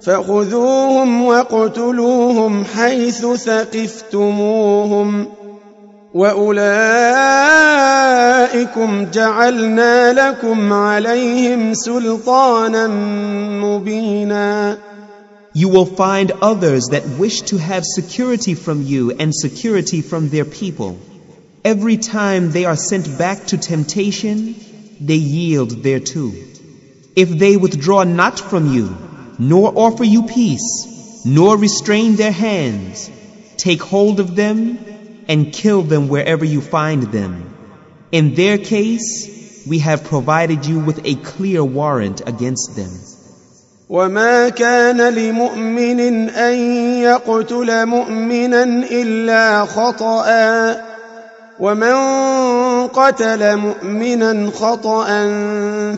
فخذوهم واقتلوهم حيث ثقفتموهم واولئكم جعلنا لكم عليهم سلطانا مبينا You will find others that wish to have security from you and security from their people. Every time they are sent back to temptation, they yield thereto. If they withdraw not from you, nor offer you peace, nor restrain their hands, take hold of them and kill them wherever you find them. In their case, we have provided you with a clear warrant against them. وما كان لمؤمن ان يقتل مؤمنا الا خطا ومن قتل مؤمنا خطأ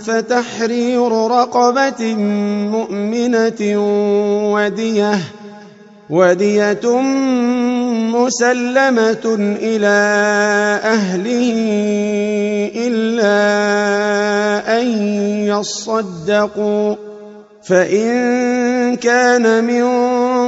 فتحرير رقبة مؤمنة ودية ودية مسلمة إلى أهله إلا أن يصدقوا فإن كان من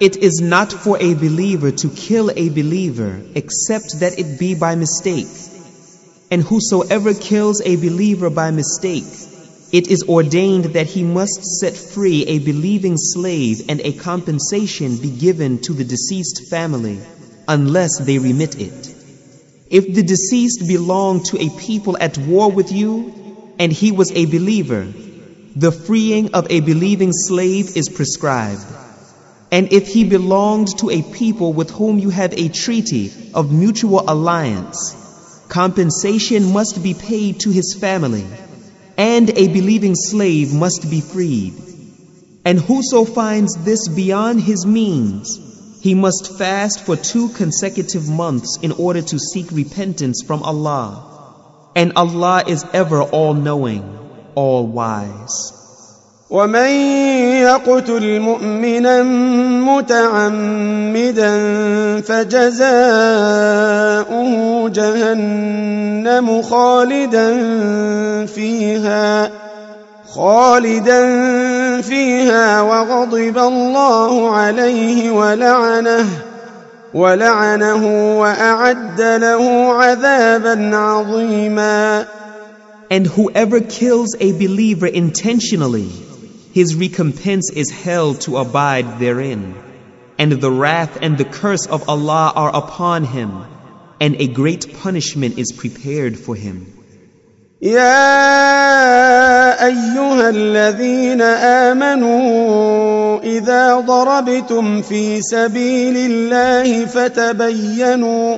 It is not for a believer to kill a believer except that it be by mistake. And whosoever kills a believer by mistake, it is ordained that he must set free a believing slave and a compensation be given to the deceased family, unless they remit it. If the deceased belonged to a people at war with you, and he was a believer, the freeing of a believing slave is prescribed. And if he belonged to a people with whom you have a treaty of mutual alliance, compensation must be paid to his family, and a believing slave must be freed. And whoso finds this beyond his means, he must fast for two consecutive months in order to seek repentance from Allah. And Allah is ever all knowing, all wise. ومن يقتل مؤمنا متعمدا فجزاؤه جهنم خالدا فيها خالدا فيها وغضب الله عليه ولعنه ولعنه واعد له عذابا عظيما. And whoever kills a believer intentionally his recompense is held to abide therein. And the wrath and the curse of Allah are upon him, and a great punishment is prepared for him. يا أيها الذين آمنوا إذا ضربتم في سبيل الله فتبينوا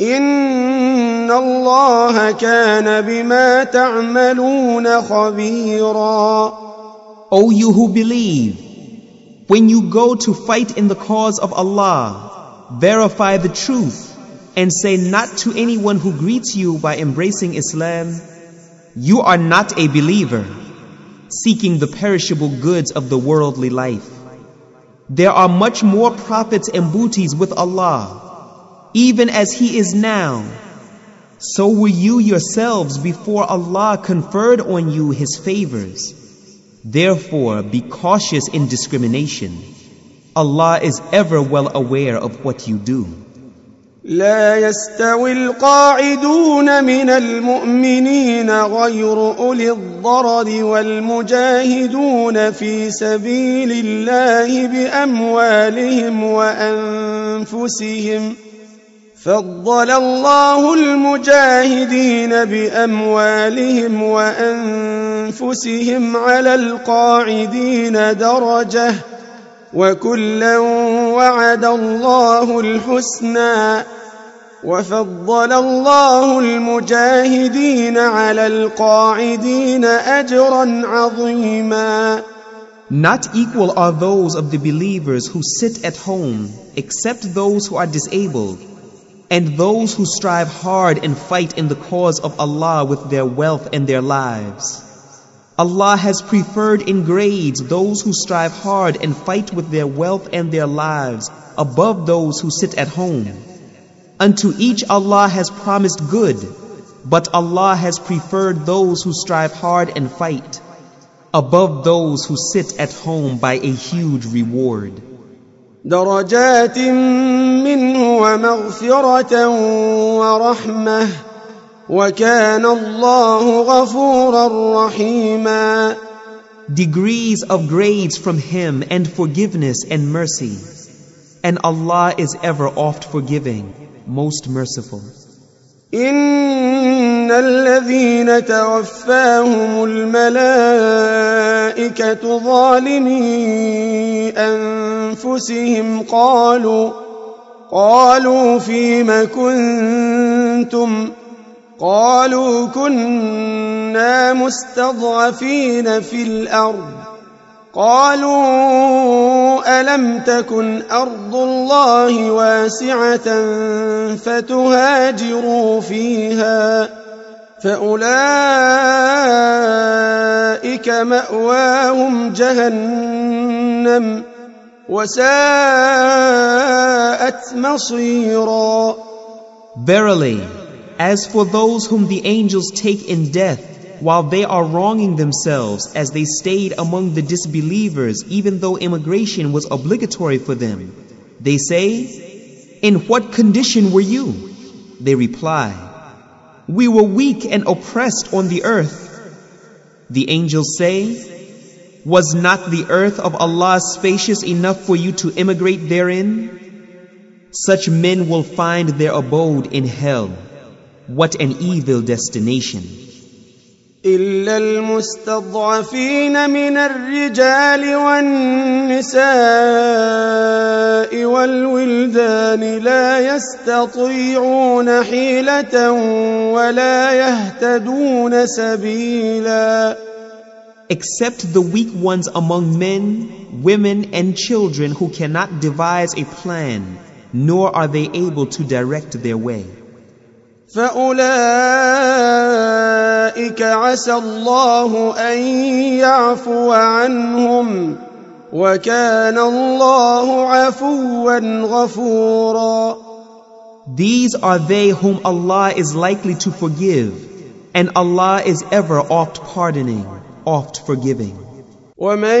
إن الله كان بما تعملون خبيرا O you who believe, when you go to fight in the cause of Allah, verify the truth and say not to anyone who greets you by embracing Islam, you are not a believer, seeking the perishable goods of the worldly life. There are much more profits and booties with Allah even as He is now. So were you yourselves before Allah conferred on you His favors. Therefore, be cautious in discrimination. Allah is ever well aware of what you do. لا يستوي القاعدون من المؤمنين غير أولي الضرر والمجاهدون في سبيل الله بأموالهم وأنفسهم فضل الله المجاهدين بأموالهم وأنفسهم على القاعدين درجةً وكلا وعد الله الحسنى وفضل الله المجاهدين على القاعدين اجرا عظيما. Not equal are those of the believers who sit at home, except those who are disabled, and those who strive hard and fight in the cause of Allah with their wealth and their lives. Allah has preferred in grades those who strive hard and fight with their wealth and their lives above those who sit at home. Unto each Allah has promised good, but Allah has preferred those who strive hard and fight above those who sit at home by a huge reward. درجات منه ومغفرة ورحمه وكان الله غفورا رحيما Degrees of grades from Him and forgiveness and mercy. And Allah is ever oft forgiving, most merciful. إن الذين توفاهم الملائكة ظالمي أنفسهم قالوا قالوا فيم كنتم ؟ قالوا كنا مستضعفين في الأرض قالوا ألم تكن أرض الله واسعة فتهاجروا فيها فأولئك مأواهم جهنم وساءت مصيرا. Verily, As for those whom the angels take in death, while they are wronging themselves as they stayed among the disbelievers, even though immigration was obligatory for them, they say, In what condition were you? They reply, We were weak and oppressed on the earth. The angels say, Was not the earth of Allah spacious enough for you to immigrate therein? Such men will find their abode in hell. What an evil destination. إلا المستضعفين من الرجال والنساء والولدان لا يستطيعون حيلة ولا يهتدون سبيلا Except the weak ones among men, women, and children who cannot devise a plan, nor are they able to direct their way. فاولئك عسى الله ان يعفو عنهم وكان الله عفوا غفورا These are they whom Allah is likely to forgive, and Allah is ever oft pardoning, oft forgiving. ومن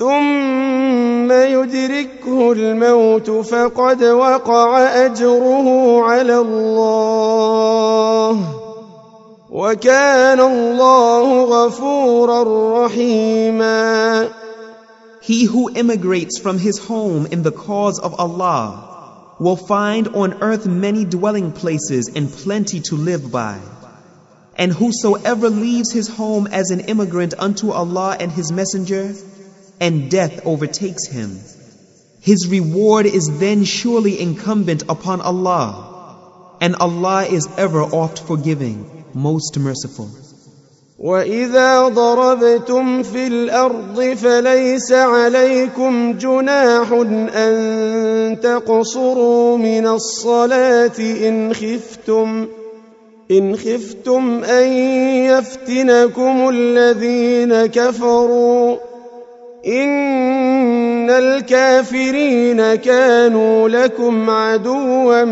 ثم يدركه الموت فقد وقع اجره على الله وكان الله غفورا رحيما He who immigrates from his home in the cause of Allah will find on earth many dwelling places and plenty to live by. And whosoever leaves his home as an immigrant unto Allah and His Messenger, and death overtakes him. His reward is then surely incumbent upon Allah, and Allah is ever oft forgiving, most merciful. وإذا ضربتم في الأرض فليس عليكم جناح أن تقصروا من الصلاة إن خفتم إن خفتم أن يفتنكم الذين كفروا إن الكافرين كانوا لكم عدوا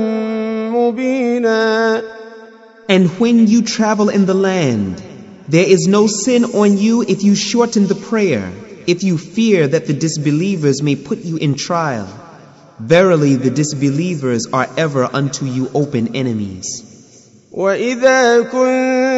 مبينا And when you travel in the land, there is no sin on you if you shorten the prayer, if you fear that the disbelievers may put you in trial. Verily, the disbelievers are ever unto you open enemies. وإذا كنت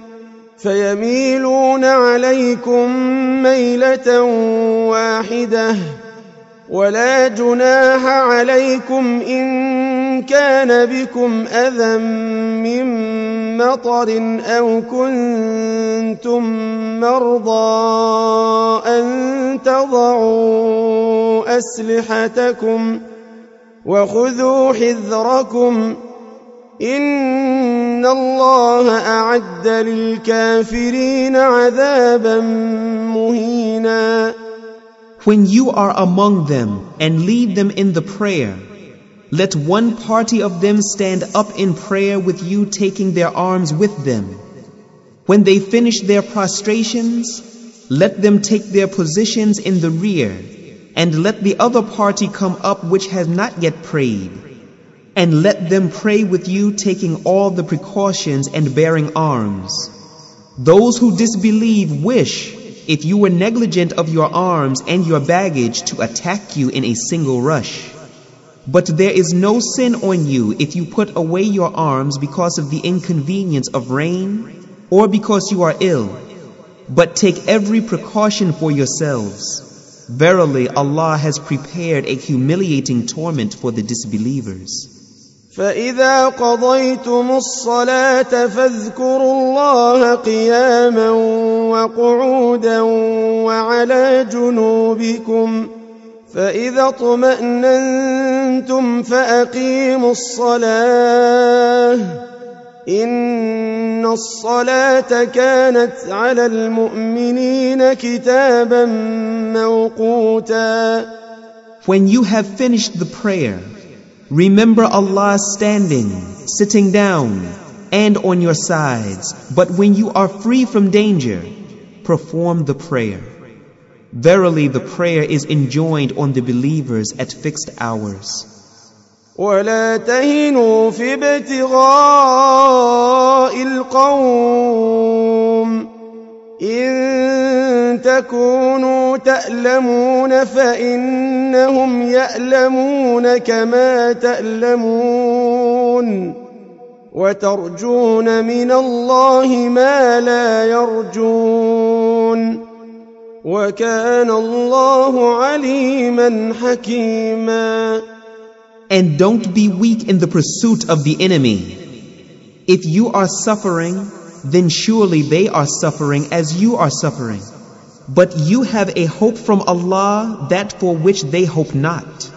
فيميلون عليكم ميلة واحدة ولا جناح عليكم إن كان بكم أذى من مطر أو كنتم مرضى أن تضعوا أسلحتكم وخذوا حذركم إن الله أعد للكافرين عذابا مهينا When you are among them and lead them in the prayer, let one party of them stand up in prayer with you taking their arms with them. When they finish their prostrations, let them take their positions in the rear, and let the other party come up which has not yet prayed. And let them pray with you taking all the precautions and bearing arms. Those who disbelieve wish, if you were negligent of your arms and your baggage, to attack you in a single rush. But there is no sin on you if you put away your arms because of the inconvenience of rain or because you are ill. But take every precaution for yourselves. Verily, Allah has prepared a humiliating torment for the disbelievers. فإذا قضيتم الصلاة فاذكروا الله قياما وقعودا وعلى جنوبكم فإذا اطمأننتم فأقيموا الصلاة إن الصلاة كانت على المؤمنين كتابا موقوتا When you have finished the prayer, remember Allah standing, sitting down, and on your sides. But when you are free from danger, perform the prayer. Verily, the prayer is enjoined on the believers at fixed hours. ولا تهنوا في ابتغاء القوم إن تكونوا تألمون فإنهم يألمون كما تألمون وترجون من الله ما لا يرجون وكان الله عليما حكيما And don't be weak in the pursuit of the enemy. If you are suffering, then surely they are suffering as you are suffering. But you have a hope from Allah that for which they hope not.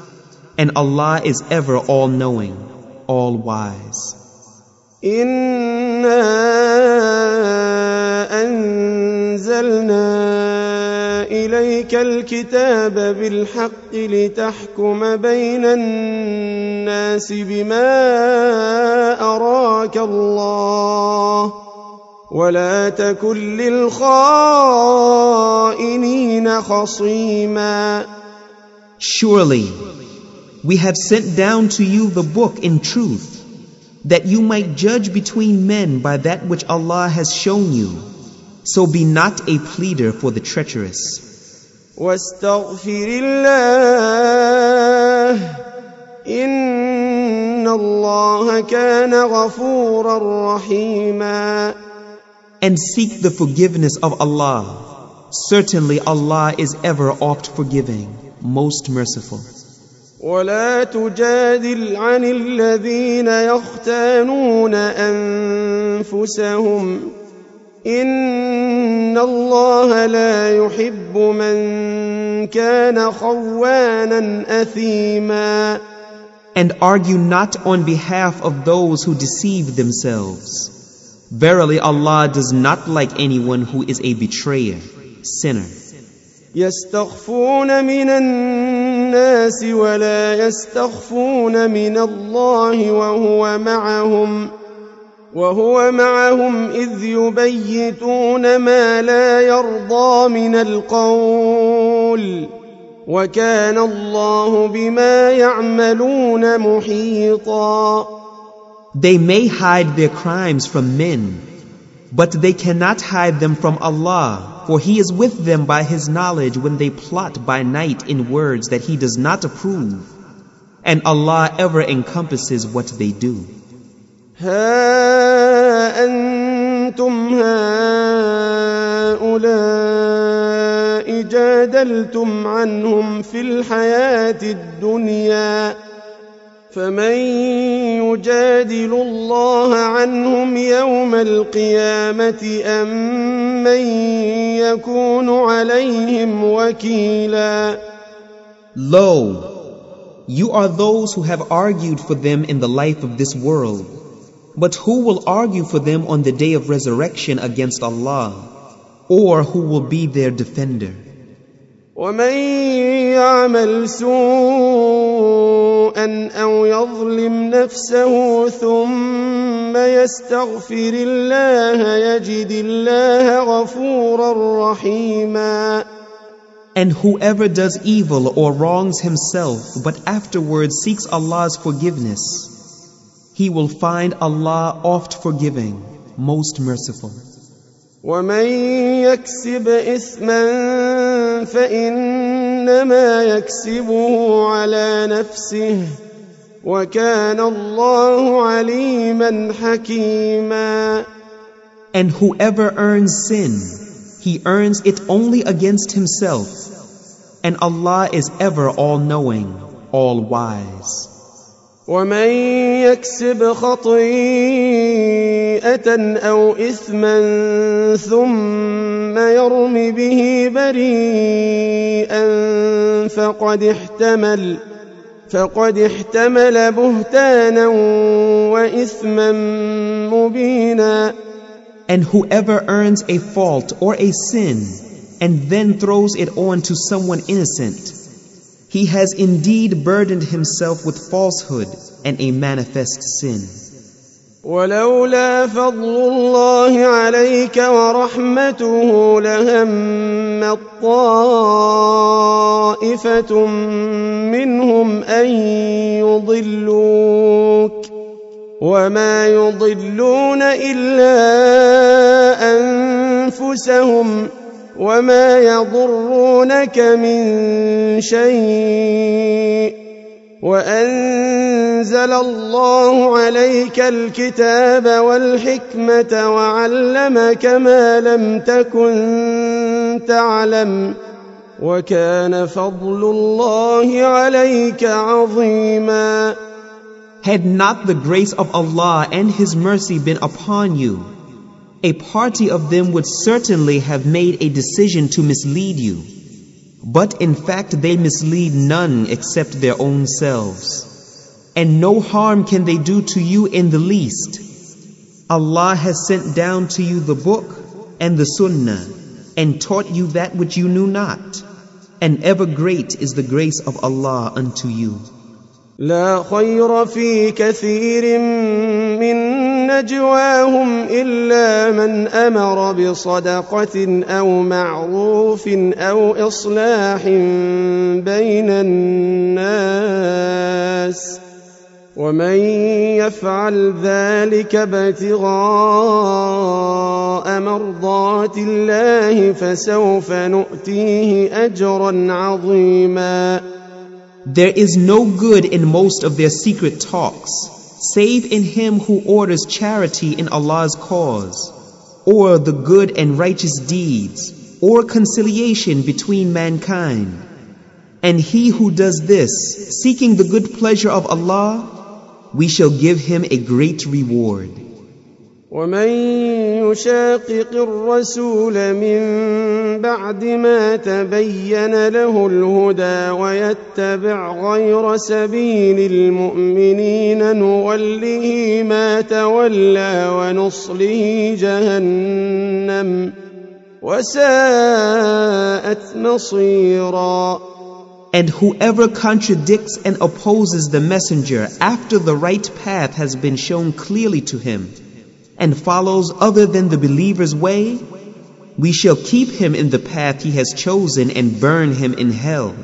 And Allah is ever all knowing, all wise. إنا أنزلنا إليك الكتاب بالحق لتحكم بين الناس بما أراك الله ولا تكن للخائنين خصيما Surely, we have sent down to you the book in truth, that you might judge between men by that which Allah has shown you. So be not a pleader for the treacherous. واستغفر الله إن الله كان غفورا رحيما And seek the forgiveness of Allah. Certainly Allah is ever oft forgiving, most merciful. ولا تجادل عن الذين يختانون أنفسهم إن الله لا يحب من كان خوانا أثيما And argue not on behalf of those who deceive themselves. Verily Allah does not like anyone who is a betrayer, sinner. يستخفون من الناس ولا يستخفون من الله وهو معهم وهو معهم إذ يبيتون ما لا يرضى من القول وكان الله بما يعملون محيطا They may hide their crimes from men, but they cannot hide them from Allah, for He is with them by His knowledge when they plot by night in words that He does not approve. And Allah ever encompasses what they do. ها أنتم هؤلاء جادلتم عنهم في الحياة الدنيا فمن يجادل الله عنهم يوم القيامة أم من يكون عليهم وكيلا Lo, you are those who have argued for them in the life of this world. But who will argue for them on the day of resurrection against Allah? Or who will be their defender? ومن يعمل سوءا أو يظلم نفسه ثم يستغفر الله يجد الله غفورا رحيما And whoever does evil or wrongs himself, but afterwards seeks Allah's forgiveness, he will find Allah oft forgiving, most merciful. ومن يكسب إثما فإنما يكسبه على نفسه وكان الله عليما حكيما And whoever earns sin, he earns it only against himself. And Allah is ever all knowing, all wise. ومن يكسب خطيئة أو إثما ثم يرم به بريئا فقد احتمل فقد احتمل بهتانا وإثما مبينا. And whoever earns a fault or a sin and then throws it on to someone innocent, he has indeed burdened himself with falsehood and a manifest sin. ولولا فضل الله عليك ورحمته لهم طائفة منهم أن يضلوك وما يضلون إلا أنفسهم وما يضرونك من شيء وأنزل الله عليك الكتاب والحكمة وعلمك ما لم تكن تعلم وكان فضل الله عليك عظيما Had not the grace of Allah and His mercy been upon you, a party of them would certainly have made a decision to mislead you. But in fact, they mislead none except their own selves. And no harm can they do to you in the least. Allah has sent down to you the book and the sunnah and taught you that which you knew not. And ever great is the grace of Allah unto you. لا خير في كثير من نجواهم إلا من أمر بصدقة أو معروف أو إصلاح بين الناس ومن يفعل ذلك ابتغاء مرضات الله فسوف نؤتيه أجرا عظيما. There is no good in most of their secret talks, save in him who orders charity in Allah's cause, or the good and righteous deeds, or conciliation between mankind. And he who does this, seeking the good pleasure of Allah, we shall give him a great reward. ومن يشاقق الرسول من بعد ما تبين له الهدى ويتبع غير سبيل المؤمنين نوله ما تولى ونصله جهنم وساءت مصيرا And whoever contradicts and opposes the messenger after the right path has been shown clearly to him, and follows other than the believer's way, we shall keep him in the path he has chosen and burn him in hell.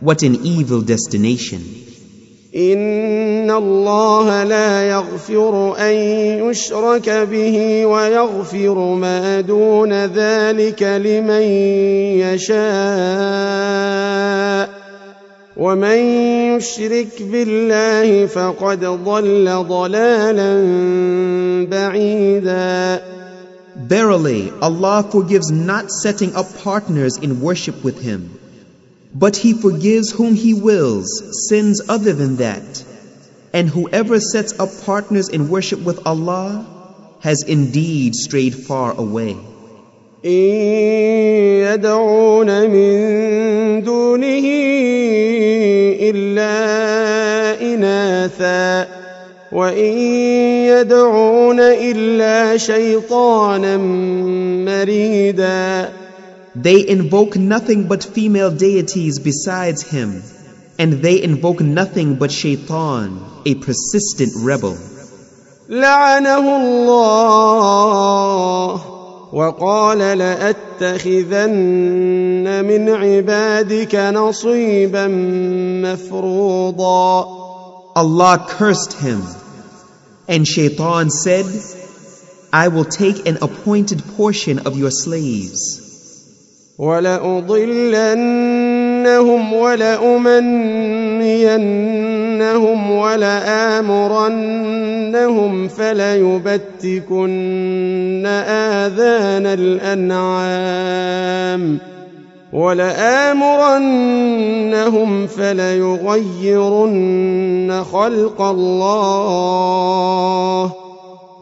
What an evil destination. إن الله لا يغفر أن يشرك به ويغفر ما دون ذلك لمن يشاء ومن يشرك بالله فقد ضل ضلالا بعيدا Verily, Allah forgives not setting up partners in worship with Him. But He forgives whom He wills sins other than that. And whoever sets up partners in worship with Allah has indeed strayed far away. إن يدعون من دونه إلا إناثا وإن يدعون إلا شيطانا مريدا They invoke nothing but female deities besides Him, and they invoke nothing but shaitan, a persistent rebel. لعنه الله وقال لأتخذن من عبادك نصيبا مفروضا Allah cursed him, and shaitan said, I will take an appointed portion of your slaves. ولأضلنهم ولأمنينهم ولآمرنهم فليبتكن آذان الأنعام ولآمرنهم فليغيرن خلق الله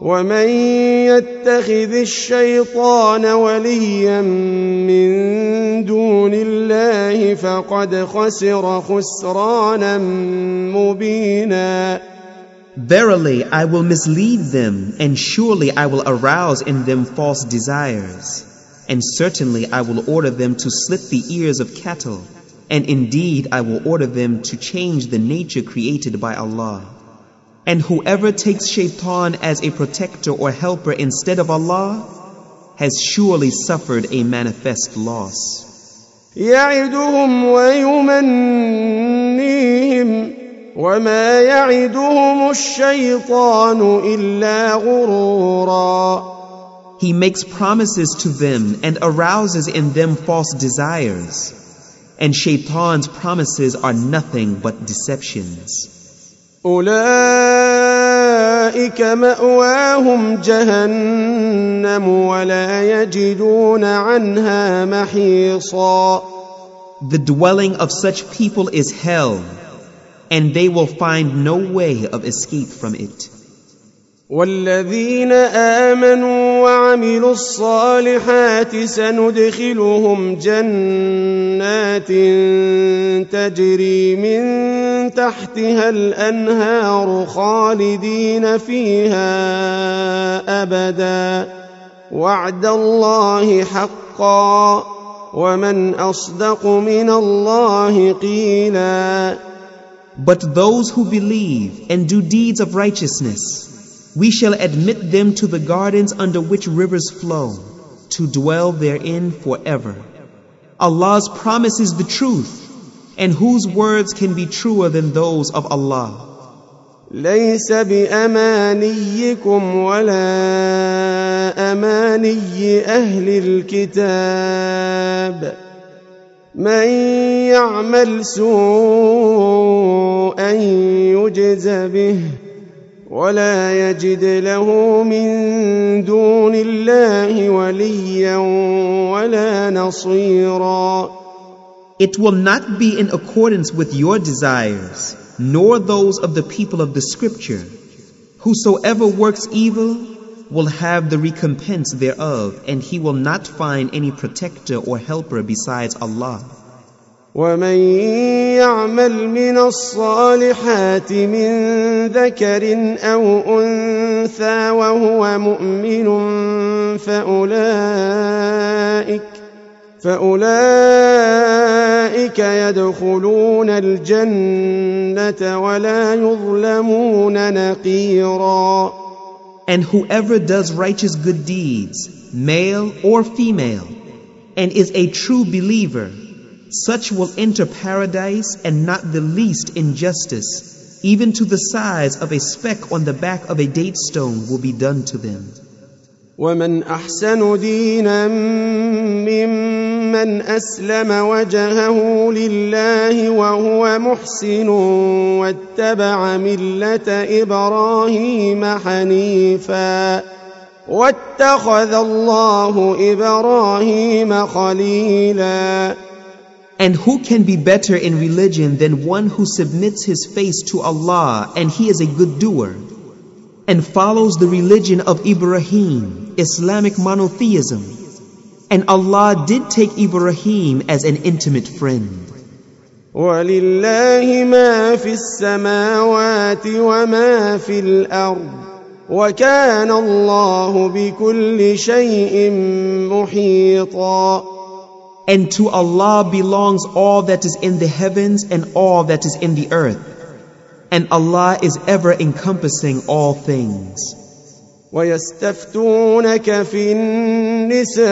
ومن يتخذ الشيطان وليا من دون الله فقد خسر خسرانا مبينا Verily, I will mislead them, and surely I will arouse in them false desires. And certainly I will order them to slit the ears of cattle, and indeed I will order them to change the nature created by Allah. And whoever takes shaitan as a protector or helper instead of Allah has surely suffered a manifest loss. يعدهم ويمنيهم وما يعدهم الشيطان إلا غرورا He makes promises to them and arouses in them false desires. And shaitan's promises are nothing but deceptions. أولئك مأواهم جهنم ولا يجدون عنها محيصا The dwelling of such people is hell, and they will find no way of escape from it. والذين آمنوا وعملوا الصالحات سندخلهم جنات تجري من تحتها الأنهار خالدين فيها أبدا. وعد الله حقا. ومن أصدق من الله قيلا. But those who believe and do deeds of righteousness, we shall admit them to the gardens under which rivers flow, to dwell therein forever. Allah's promise is the truth, and whose words can be truer than those of Allah? ليس بامانيكم ولا اماني اهل الكتاب من يعمل سوءا يجز به ولا يجد له من دون الله وليا ولا نصيرا It will not be in accordance with your desires, nor those of the people of the scripture. Whosoever works evil will have the recompense thereof, and he will not find any protector or helper besides Allah. ومن يعمل من الصالحات من ذكر أو أنثى وهو مؤمن فأولئك فأولئك يدخلون الجنة ولا يظلمون نقيرا. And whoever does righteous good deeds, male or female, and is a true believer, such will enter paradise and not the least injustice, even to the size of a speck on the back of a date stone will be done to them. ومن احسن دينا ممن اسلم وجهه لله وهو محسن واتبع مله ابراهيم حنيفا واتخذ الله ابراهيم خليلا And who can be better in religion than one who submits his face to Allah and he is a good doer and follows the religion of Ibrahim, Islamic monotheism. And Allah did take Ibrahim as an intimate friend. ولله ما في السماوات وما في الارض وكان الله بكل شيء محيطا And to Allah belongs all that is in the heavens and all that is in the earth. And Allah is ever encompassing all things. ويستفتونك في النساء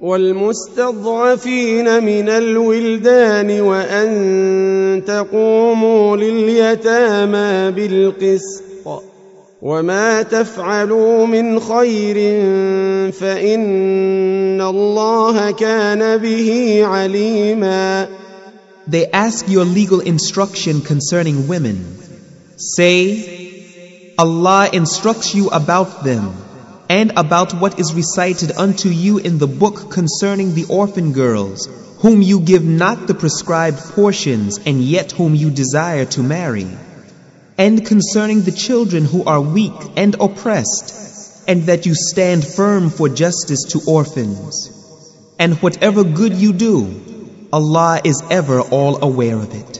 والمستضعفين من الولدان وأن تقوموا لليتامى بالقسط وما تفعلوا من خير فإن الله كان به عليما They ask your legal instruction concerning women. Say, Allah instructs you about them and about what is recited unto you in the book concerning the orphan girls, whom you give not the prescribed portions and yet whom you desire to marry. And concerning the children who are weak and oppressed, and that you stand firm for justice to orphans. And whatever good you do, Allah is ever all aware of it.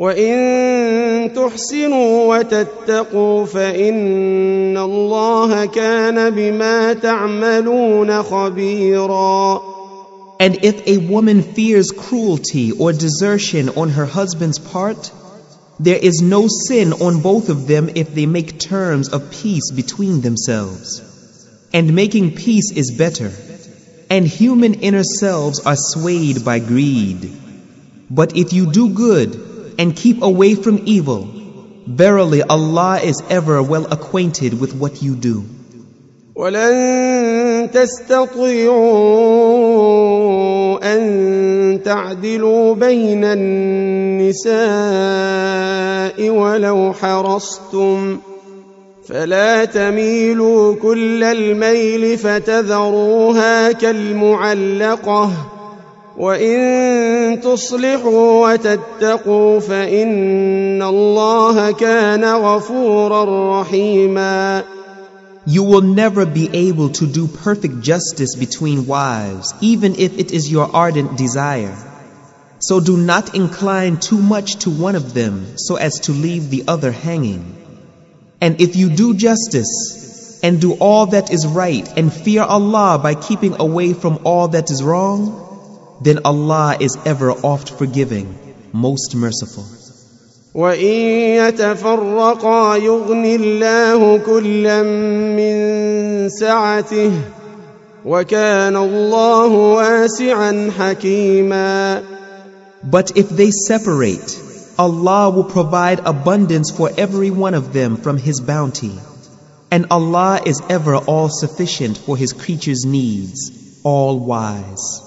وان تحسنوا وتتقوا فان الله كان بما تعملون خبيرا And if a woman fears cruelty or desertion on her husband's part, there is no sin on both of them if they make terms of peace between themselves. And making peace is better. And human inner selves are swayed by greed. But if you do good and keep away from evil, verily Allah is ever well acquainted with what you do. ولن تستطيعوا ان تعدلوا بين النساء ولو حرصتم فلا تميلوا كل الميل فتذروها كالمعلقه وان تصلحوا وتتقوا فان الله كان غفورا رحيما You will never be able to do perfect justice between wives, even if it is your ardent desire. So do not incline too much to one of them so as to leave the other hanging. And if you do justice and do all that is right and fear Allah by keeping away from all that is wrong, then Allah is ever oft forgiving, most merciful. وإن يتفرقا يغن الله كلا من سعته وكان الله واسعا حكيما But if they separate, Allah will provide abundance for every one of them from His bounty. And Allah is ever all sufficient for His creatures' needs, all wise.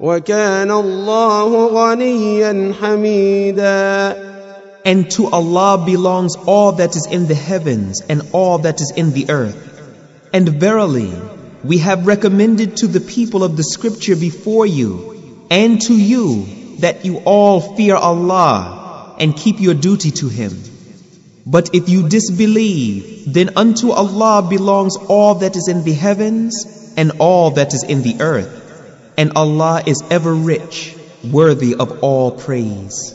وكان الله غنيا حميدا And to Allah belongs all that is in the heavens and all that is in the earth. And verily, we have recommended to the people of the scripture before you and to you that you all fear Allah and keep your duty to Him. But if you disbelieve, then unto Allah belongs all that is in the heavens and all that is in the earth. And Allah is ever rich, worthy of all praise.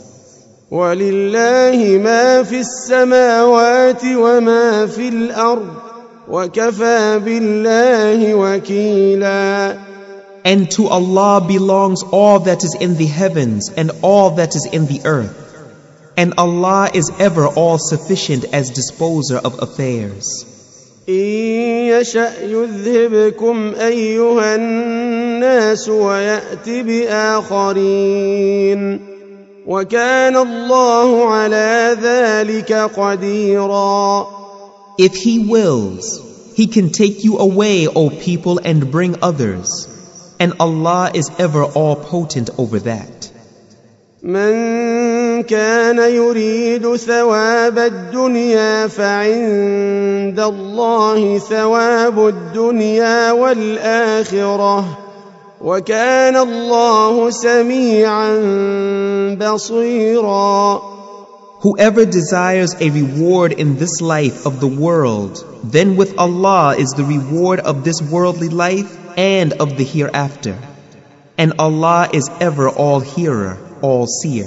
ولله ما في السماوات وما في الارض وكفى بالله وكيلا And to Allah belongs all that is in the heavens and all that is in the earth. And Allah is ever all sufficient as disposer of affairs. إن يشأ يذهبكم أيها الناس ويأت بآخرين وكان الله على ذلك قديرا If He wills, He can take you away, O people, and bring others. And Allah is ever all potent over that. من كان يريد ثواب الدنيا فعند الله ثواب الدنيا والآخرة وكان الله سميعا بصيرا Whoever desires a reward in this life of the world, then with Allah is the reward of this worldly life and of the hereafter. And Allah is ever all hearer, all seer.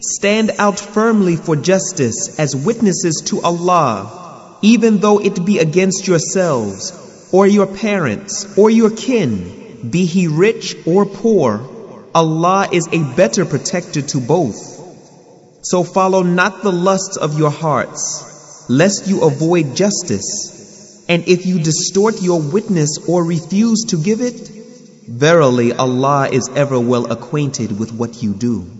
stand out firmly for justice as witnesses to Allah, even though it be against yourselves, or your parents, or your kin, be he rich or poor. Allah is a better protector to both. So follow not the lusts of your hearts, lest you avoid justice. And if you distort your witness or refuse to give it, verily Allah is ever well acquainted with what you do.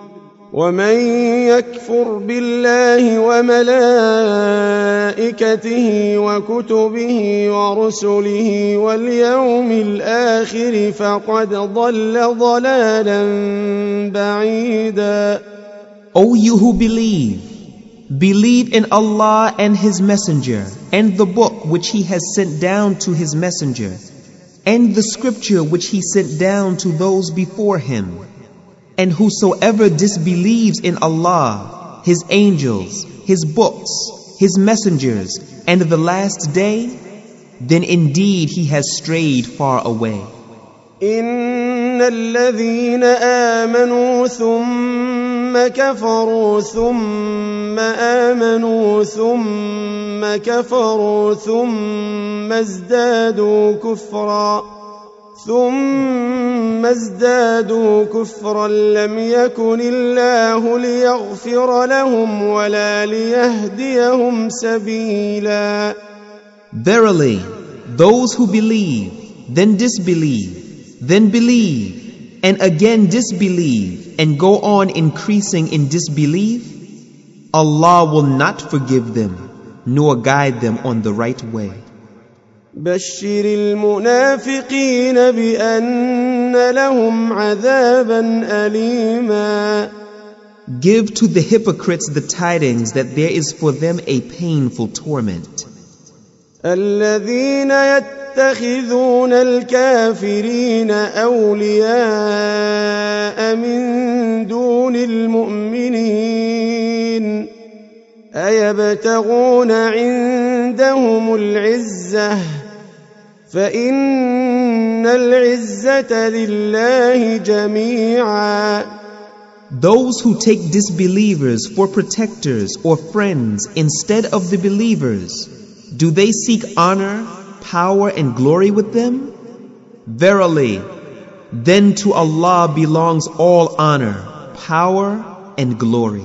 ومن يكفر بالله وملائكته وكتبه ورسله واليوم الاخر فقد ضل ضلالا بعيدا O you who believe believe in Allah and his messenger and the book which he has sent down to his messenger and the scripture which he sent down to those before him and whosoever disbelieves in Allah, His angels, His books, His messengers, and the last day, then indeed he has strayed far away. إن الذين آمنوا ثم كفروا ثم آمنوا ثم كفروا ثم ازدادوا كفراً ثم ازدادوا كفرا لم يكن الله ليغفر لهم ولا ليهديهم سبيلا Verily, those who believe, then disbelieve, then believe, and again disbelieve, and go on increasing in disbelief, Allah will not forgive them, nor guide them on the right way. بشر المنافقين بأن لهم عذابا أليما. Give to the hypocrites the tidings that there is for them a painful torment. الذين يتخذون الكافرين أولياء من دون المؤمنين. أيبتغون عندهم العزة؟ فإن العزة لله جميعا Those who take disbelievers for protectors or friends instead of the believers, do they seek honor, power, and glory with them? Verily, then to Allah belongs all honor, power, and glory.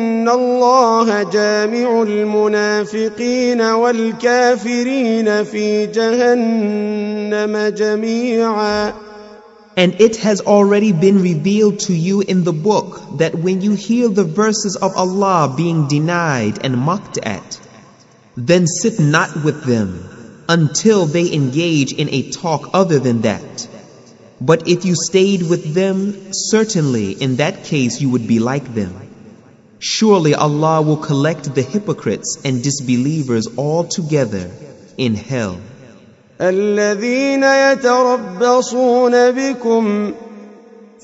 الله جامع المنافقين والكافرين في جهنم جميعا And it has already been revealed to you in the book that when you hear the verses of Allah being denied and mocked at, then sit not with them until they engage in a talk other than that. But if you stayed with them, certainly in that case you would be like them. Surely Allah will collect the hypocrites and disbelievers all together in hell. الذين يتربصون بكم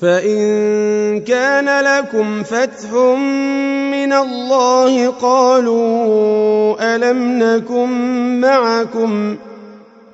فإن كان لكم فتح من الله قالوا ألم نكن معكم ؟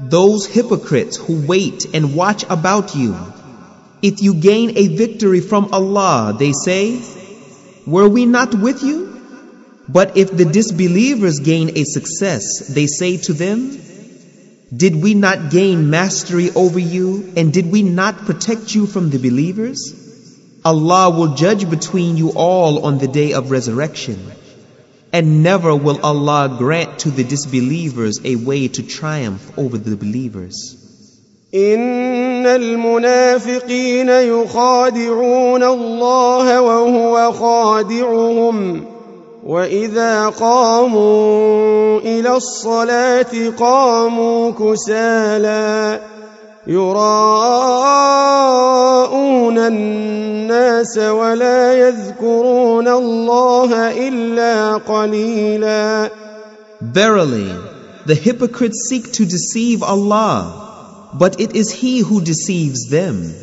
those hypocrites who wait and watch about you. If you gain a victory from Allah, they say, Were we not with you? But if the disbelievers gain a success, they say to them, Did we not gain mastery over you, and did we not protect you from the believers? Allah will judge between you all on the day of resurrection. And never will Allah grant to the disbelievers a way to triumph over the believers. إن إن المنافقين يخادعون الله وهو خادعهم وإذا قاموا إلى الصلاة قاموا كسالى يراءون الناس ولا يذكرون الله إلا قليلا Verily, the hypocrites seek to deceive Allah, but it is He who deceives them.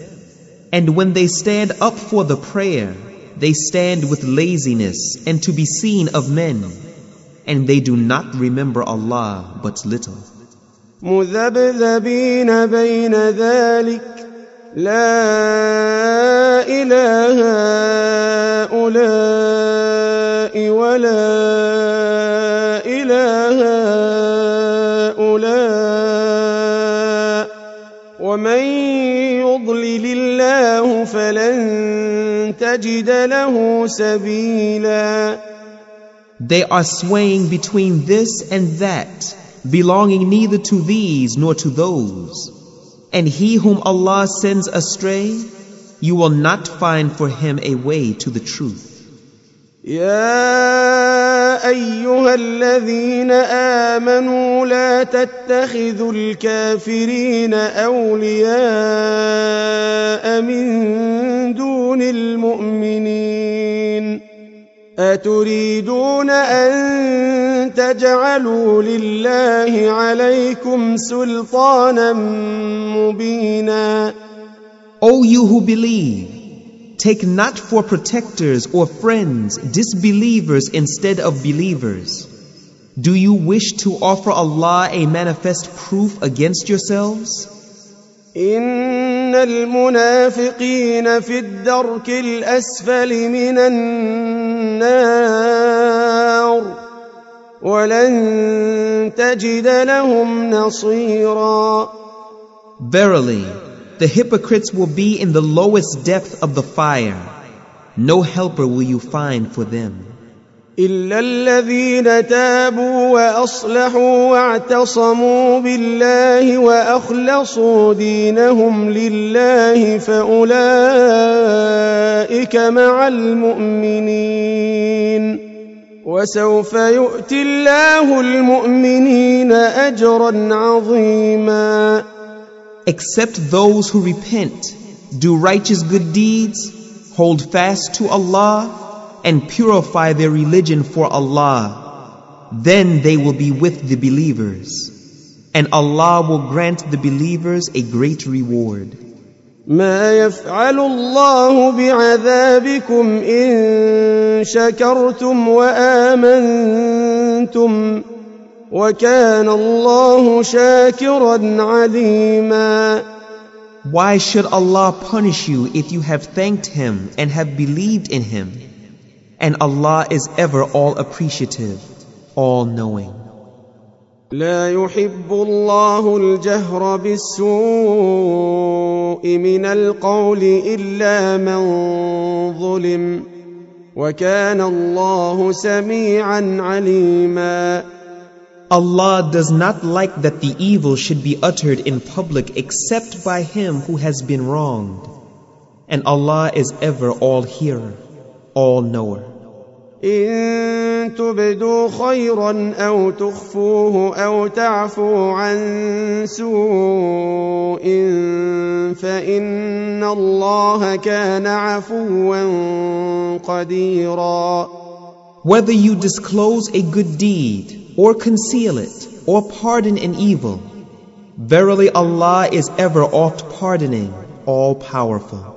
And when they stand up for the prayer, they stand with laziness and to be seen of men, and they do not remember Allah but little. مذبذبين بين ذلك. لا إله هؤلاء ولا إله هؤلاء. ومن يضلل الله فلن تجد له سبيلا. They are swaying between this and that, belonging neither to these nor to those. And he whom Allah sends astray, you will not find for him a way to the truth. يا ايها الذين امنوا لا تتخذوا الكافرين اولياء من دون المؤمنين اتريدون ان تجعلوا لله عليكم سلطانا مبينا O you who believe, take not for protectors or friends disbelievers instead of believers. Do you wish to offer Allah a manifest proof against yourselves? ان المنافقين في الدرك الاسفل من النار ولن تجد لهم نصيرا Verily, the hypocrites will be in the lowest depth of the fire. No helper will you find for them. الا الذين تابوا واصلحوا واعتصموا بالله واخلصوا دينهم لله فاولئك مع المؤمنين وسوف يؤتي الله المؤمنين اجرا عظيما Except those who repent, do righteous good deeds, hold fast to Allah, and purify their religion for Allah. Then they will be with the believers. And Allah will grant the believers a great reward. ما يفعل الله بعذابكم ان شكرتم وامنتم وكان الله شاكرا عليما Why should Allah punish you if you have thanked Him and have believed in Him? And Allah is ever all appreciative, all knowing. لا يحب الله الجهر بالسوء من القول الا من ظلم وكان الله سميعا عليما Allah does not like that the evil should be uttered in public except by him who has been wronged. And Allah is ever all hearer, all knower. ان تبدوا خيرا او تخفوه او تعفوا عن سوء فان الله كان عفوا قديرا Whether you disclose a good deed, or conceal it, or pardon an evil, verily Allah is ever oft pardoning, all powerful.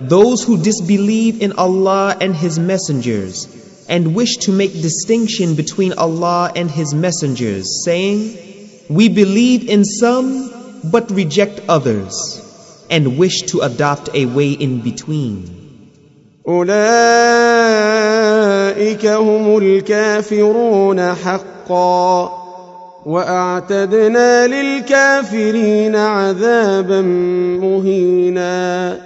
those who disbelieve in Allah and His messengers and wish to make distinction between Allah and His messengers, saying, We believe in some but reject others. and wish to adopt a way in between. أولئك هم الكافرون حقا وأعتدنا للكافرين عذابا مهينا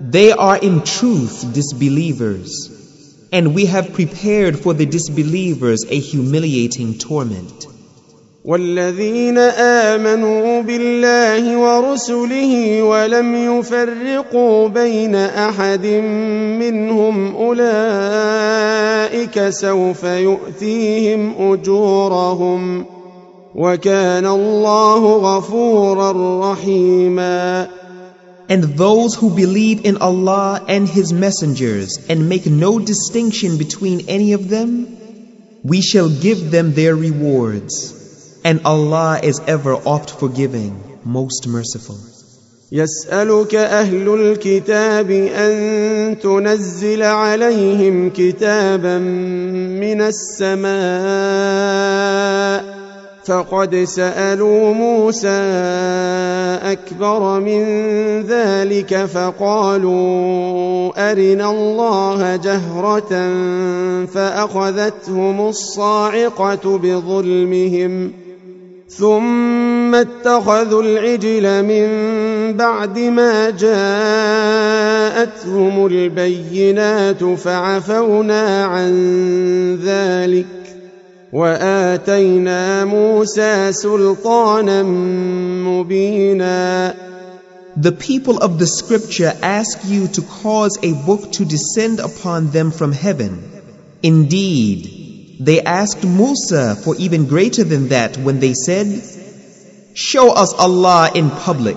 They are in truth disbelievers, and we have prepared for the disbelievers a humiliating torment. والذين آمنوا بالله ورسله ولم يفرقوا بين أحد منهم أولئك سوف يؤتيهم أجورهم وكان الله غفورا رحيما And those who believe in Allah and His messengers and make no distinction between any of them, we shall give them their rewards. And Allah is ever oft forgiving, most merciful. يسألك أهل الكتاب أن تنزل عليهم كتابا من السماء فقد سألوا موسى أكبر من ذلك فقالوا أرنا الله جهرة فأخذتهم الصاعقة بظلمهم ۖ ثم اتخذوا العجل من بعد ما جاءتهم البينات فعفونا عن ذلك واتينا موسى سلطانا مبينا The people of the scripture ask you to cause a book to descend upon them from heaven. Indeed, They asked Musa for even greater than that when they said, Show us Allah in public.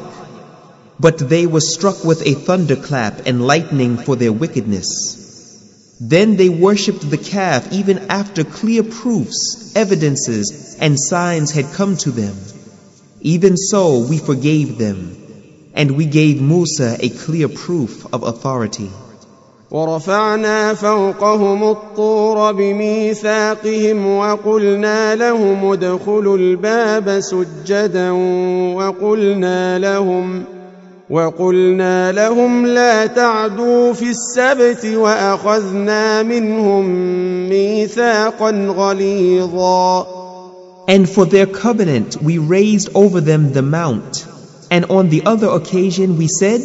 But they were struck with a thunderclap and lightning for their wickedness. Then they worshipped the calf even after clear proofs, evidences, and signs had come to them. Even so, we forgave them, and we gave Musa a clear proof of authority. ورفعنا فوقهم الطور بميثاقهم وقلنا لهم ادخلوا الباب سجدا وقلنا لهم وقلنا لهم لا تعدوا في السبت واخذنا منهم ميثاقا غليظا And for their covenant we raised over them the mount and on the other occasion we said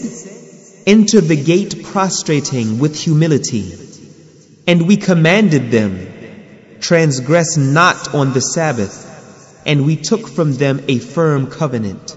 enter the gate prostrating with humility. And we commanded them, transgress not on the Sabbath, and we took from them a firm covenant.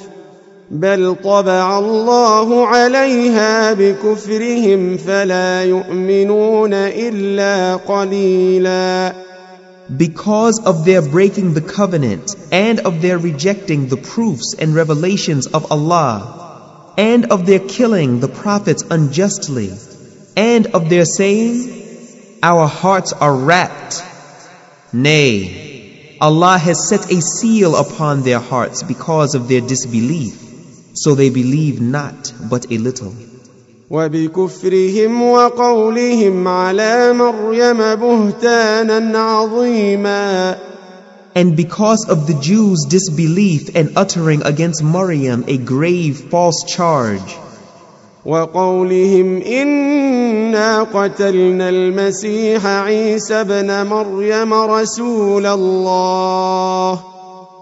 بل طبع الله عليها بكفرهم فلا يؤمنون الا قليلا Because of their breaking the covenant and of their rejecting the proofs and revelations of Allah and of their killing the prophets unjustly and of their saying, Our hearts are wrapped. Nay, Allah has set a seal upon their hearts because of their disbelief, so they believe not but a little. وبكفرهم وقولهم على مريم بهتانا عظيما And because of the Jews' disbelief and uttering against Maryam a grave false charge, وقولهم إنا قتلنا المسيح عيسى ابن مريم رسول الله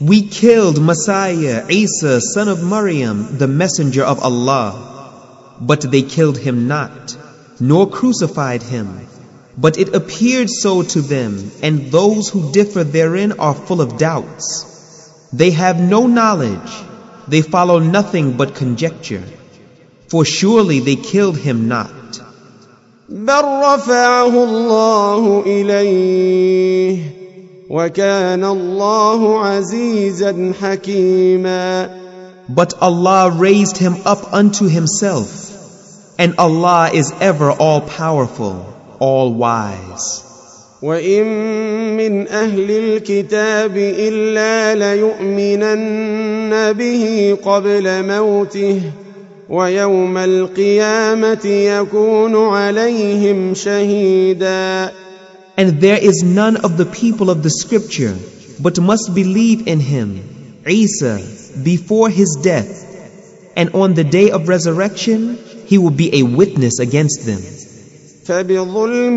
we killed Messiah, Isa, son of Maryam, the messenger of Allah. But they killed him not, nor crucified him. But it appeared so to them, and those who differ therein are full of doubts. They have no knowledge, they follow nothing but conjecture. For surely they killed him not. بل رفعه الله إليه وكان الله عزيزا حكيما But Allah raised him up unto himself, and Allah is ever all powerful all wise. وإن من أهل الكتاب إلا ليؤمنن به قبل موته ويوم القيامة يكون عليهم شهيدا And there is none of the people of the scripture but must believe in him, Isa, before his death. And on the day of resurrection, he will be a witness against them. فبظلم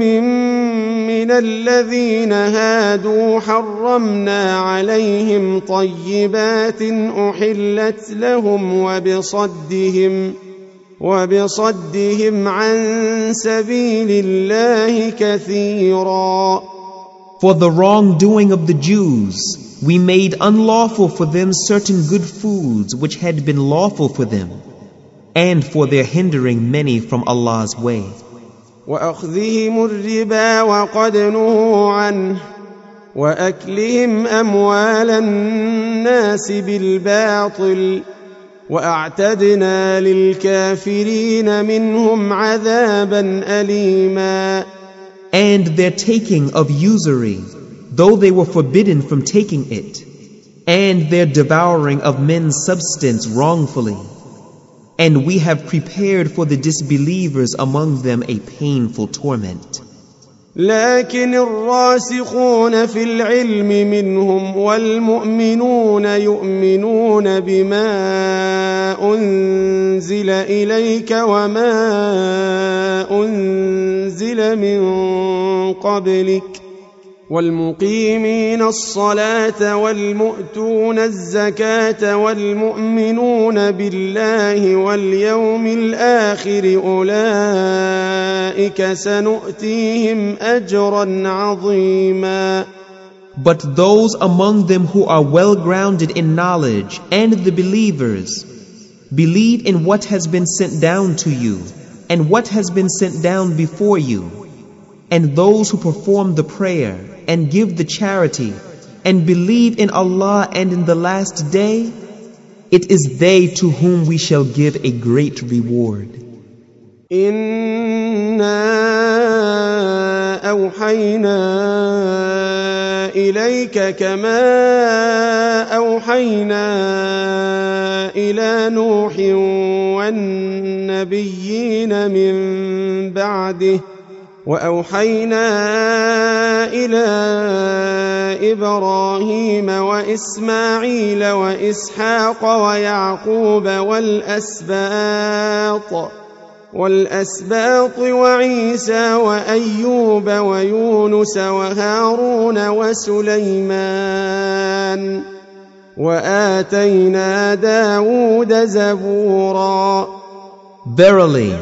من الذين هادوا حرمنا عليهم طيبات احلت لهم وبصدهم وبصدهم عن سبيل الله كثيرا For the wrongdoing of the Jews, we made unlawful for them certain good foods which had been lawful for them, and for their hindering many from Allah's way. واخذهم الربا وقد نهوا عنه واكلهم اموال الناس بالباطل واعتدنا للكافرين منهم عذابا اليما And their taking of usury, though they were forbidden from taking it, and their devouring of men's substance wrongfully. And we have prepared for the disbelievers among them a painful torment. لكن الراسخون في العلم منهم والمؤمنون يؤمنون بما أنزل إليك وما أنزل من قبلك والمقيمين الصلاة والمؤتون الزكاة والمؤمنون بالله واليوم الآخر أولئك سنؤتيهم أجرا عظيما But those among them who are well grounded in knowledge and the believers believe in what has been sent down to you and what has been sent down before you and those who perform the prayer and give the charity and believe in Allah and in the last day, it is they to whom we shall give a great reward. إنا أوحينا إليك كما أوحينا إلى نوح والنبيين من بعده وأوحينا إلى إبراهيم وإسماعيل وإسحاق ويعقوب والأسباط والأسباط وعيسى وأيوب ويونس وهارون وسليمان وآتينا داود زبورا. Verily,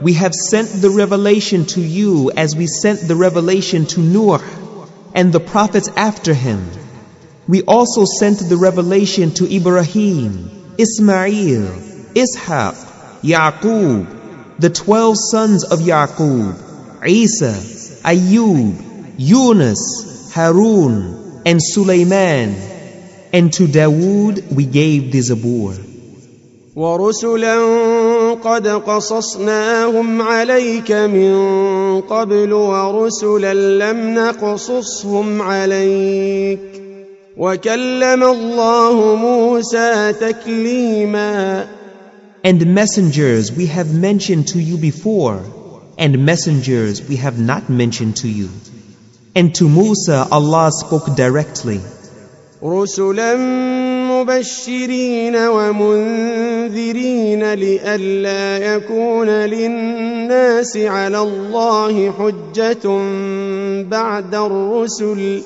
We have sent the revelation to you as we sent the revelation to Nuh and the prophets after him. We also sent the revelation to Ibrahim, Ismail, Ishaq, Yaqub, the twelve sons of Yaqub, Isa, Ayub, Yunus, Harun, and Sulaiman. And to Dawood we gave the Zabur. وَرُسُلًا قد قصصناهم عليك من قبل ورسلا لم نقصصهم عليك وكلم الله موسى تكليما And messengers we have mentioned to you before, and messengers we have not mentioned to you. And to Musa Allah spoke directly. رسلا مبشرين ومنذرين لئلا يكون للناس على الله حجة بعد الرسل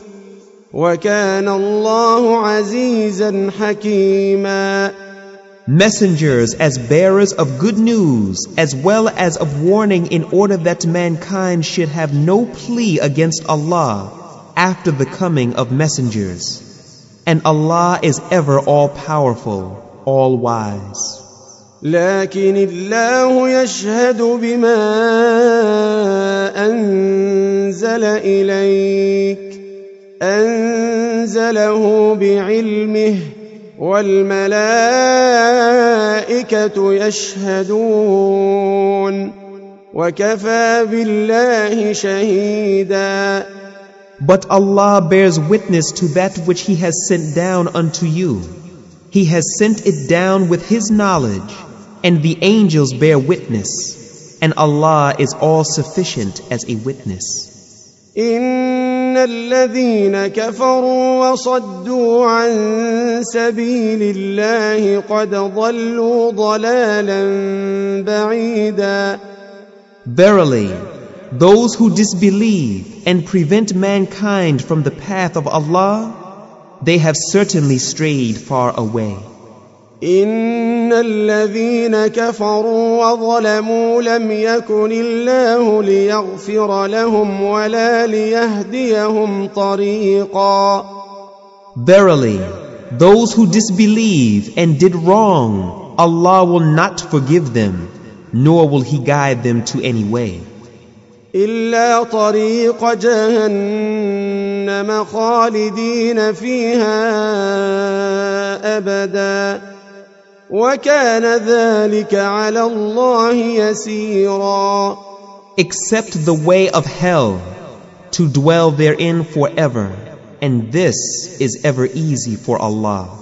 وكان الله عزيزا حكيما messengers as bearers of good news as well as of warning in order that mankind should have no plea against Allah after the coming of messengers. And Allah is ever all powerful, all wise. لكن الله يشهد بما أنزل إليك. أنزله بعلمه والملائكة يشهدون. وكفى بالله شهيدا. But Allah bears witness to that which He has sent down unto you. He has sent it down with His knowledge, and the angels bear witness, and Allah is all sufficient as a witness. إن الذين كفروا وصدوا عن سبيل الله قد ضلوا ضلالا بعيدا Verily, those who disbelieve and prevent mankind from the path of Allah, they have certainly strayed far away. إن الذين كفروا وظلموا لم يكن الله ليغفر لهم ولا ليهديهم طريقا Verily, those who disbelieve and did wrong, Allah will not forgive them, nor will He guide them to any way. إلا طريق جهنم خالدين فيها أبدا وكان ذلك على الله يسيرا Except the way of hell, to dwell therein forever, and this is ever easy for Allah.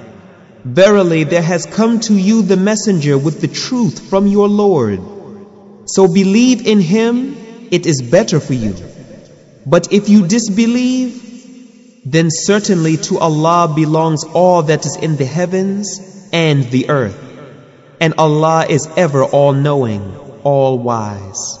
verily there has come to you the messenger with the truth from your Lord. So believe in him, it is better for you. But if you disbelieve, then certainly to Allah belongs all that is in the heavens and the earth. And Allah is ever all knowing, all wise.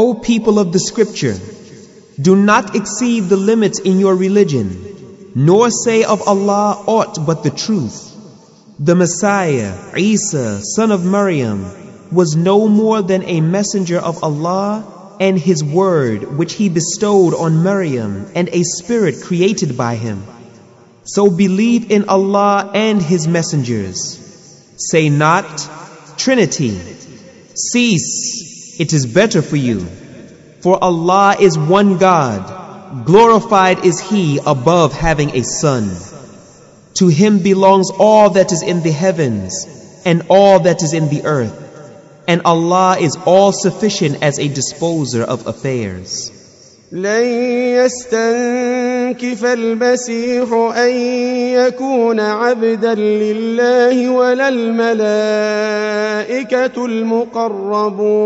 O people of the scripture, do not exceed the limits in your religion, nor say of Allah aught but the truth. The Messiah, Isa, son of Maryam, was no more than a messenger of Allah and His word which He bestowed on Maryam and a spirit created by Him. So believe in Allah and His messengers. Say not, Trinity. Cease, it is better for you. For Allah is one God, glorified is He above having a son. To Him belongs all that is in the heavens and all that is in the earth. And Allah is all sufficient as a disposer of affairs. لن يستنكف المسيح أن يكون عبدا لله ولا الملائكة المقربون.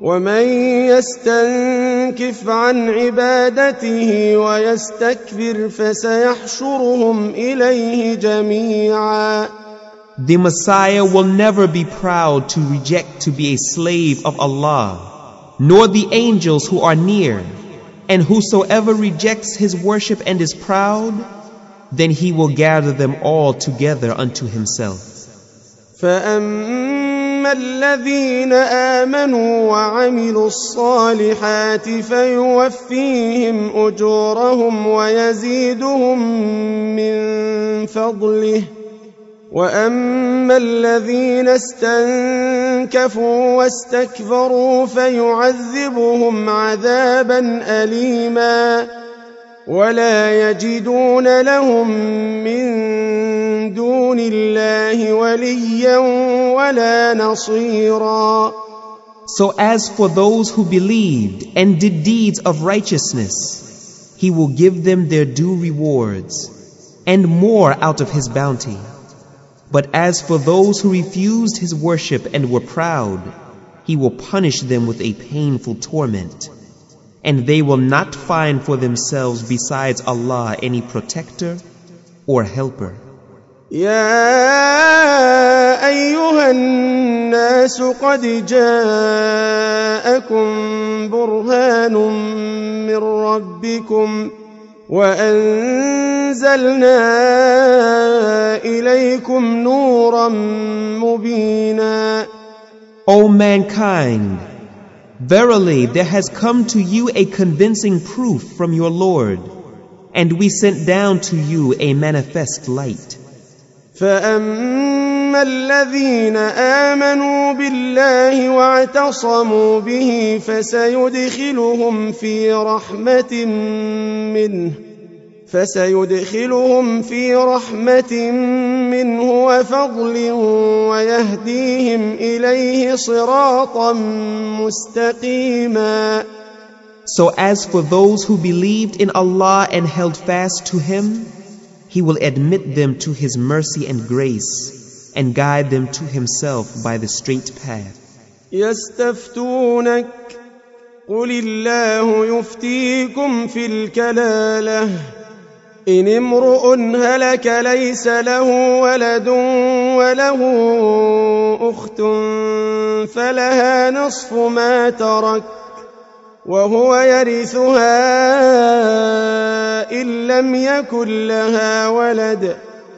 ومن يستنكف عن عبادته ويستكبر فسيحشرهم إليه جميعا. The Messiah will never be proud to reject to be a slave of Allah, nor the angels who are near. And whosoever rejects his worship and is proud, then he will gather them all together unto himself. فأما الذين آمنوا وعملوا الصالحات فيوفيهم أجورهم ويزيدهم من فضله واما الذين استنكفوا واستكبروا فيعذبهم عذابا اليما ولا يجدون لهم من دون الله وليا ولا نصيرا So as for those who believed and did deeds of righteousness, he will give them their due rewards and more out of his bounty. But as for those who refused his worship and were proud, he will punish them with a painful torment. And they will not find for themselves besides Allah any protector or helper. يا أيها الناس قد جاءكم برهان من ربكم وأنزلنا إليكم نورا مبينا O mankind, verily there has come to you a convincing proof from your Lord, and we sent down to you a manifest light. فأما الذين آمنوا بالله واعتصموا به فسيدخلهم في رحمة منه فسيدخلهم في رحمة منه وفضل ويهديهم إليه صراطا مستقيما. So as for those who believed in Allah and held fast to Him, He will admit them to His mercy and grace. And guide them to Himself by the straight path. يستفتونك. قل الله يفتيكم في الكلالة. إن امرؤ هلك ليس له ولد وله أخت فلها نصف ما ترك وهو يرثها إن لم يكن لها ولد.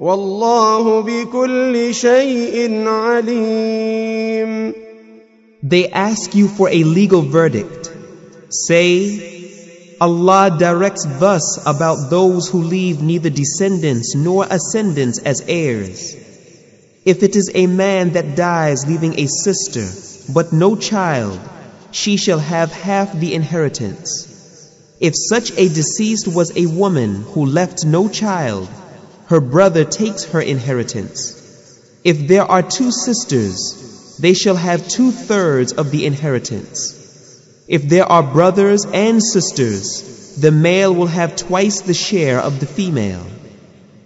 والله بكل شيء عليم They ask you for a legal verdict. Say, Allah directs thus about those who leave neither descendants nor ascendants as heirs. If it is a man that dies leaving a sister, but no child, she shall have half the inheritance. If such a deceased was a woman who left no child, her brother takes her inheritance. If there are two sisters, they shall have two thirds of the inheritance. If there are brothers and sisters, the male will have twice the share of the female.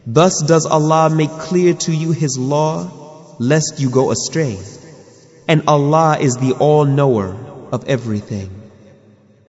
Thus does Allah make clear to you His law, lest you go astray. And Allah is the all-knower of everything.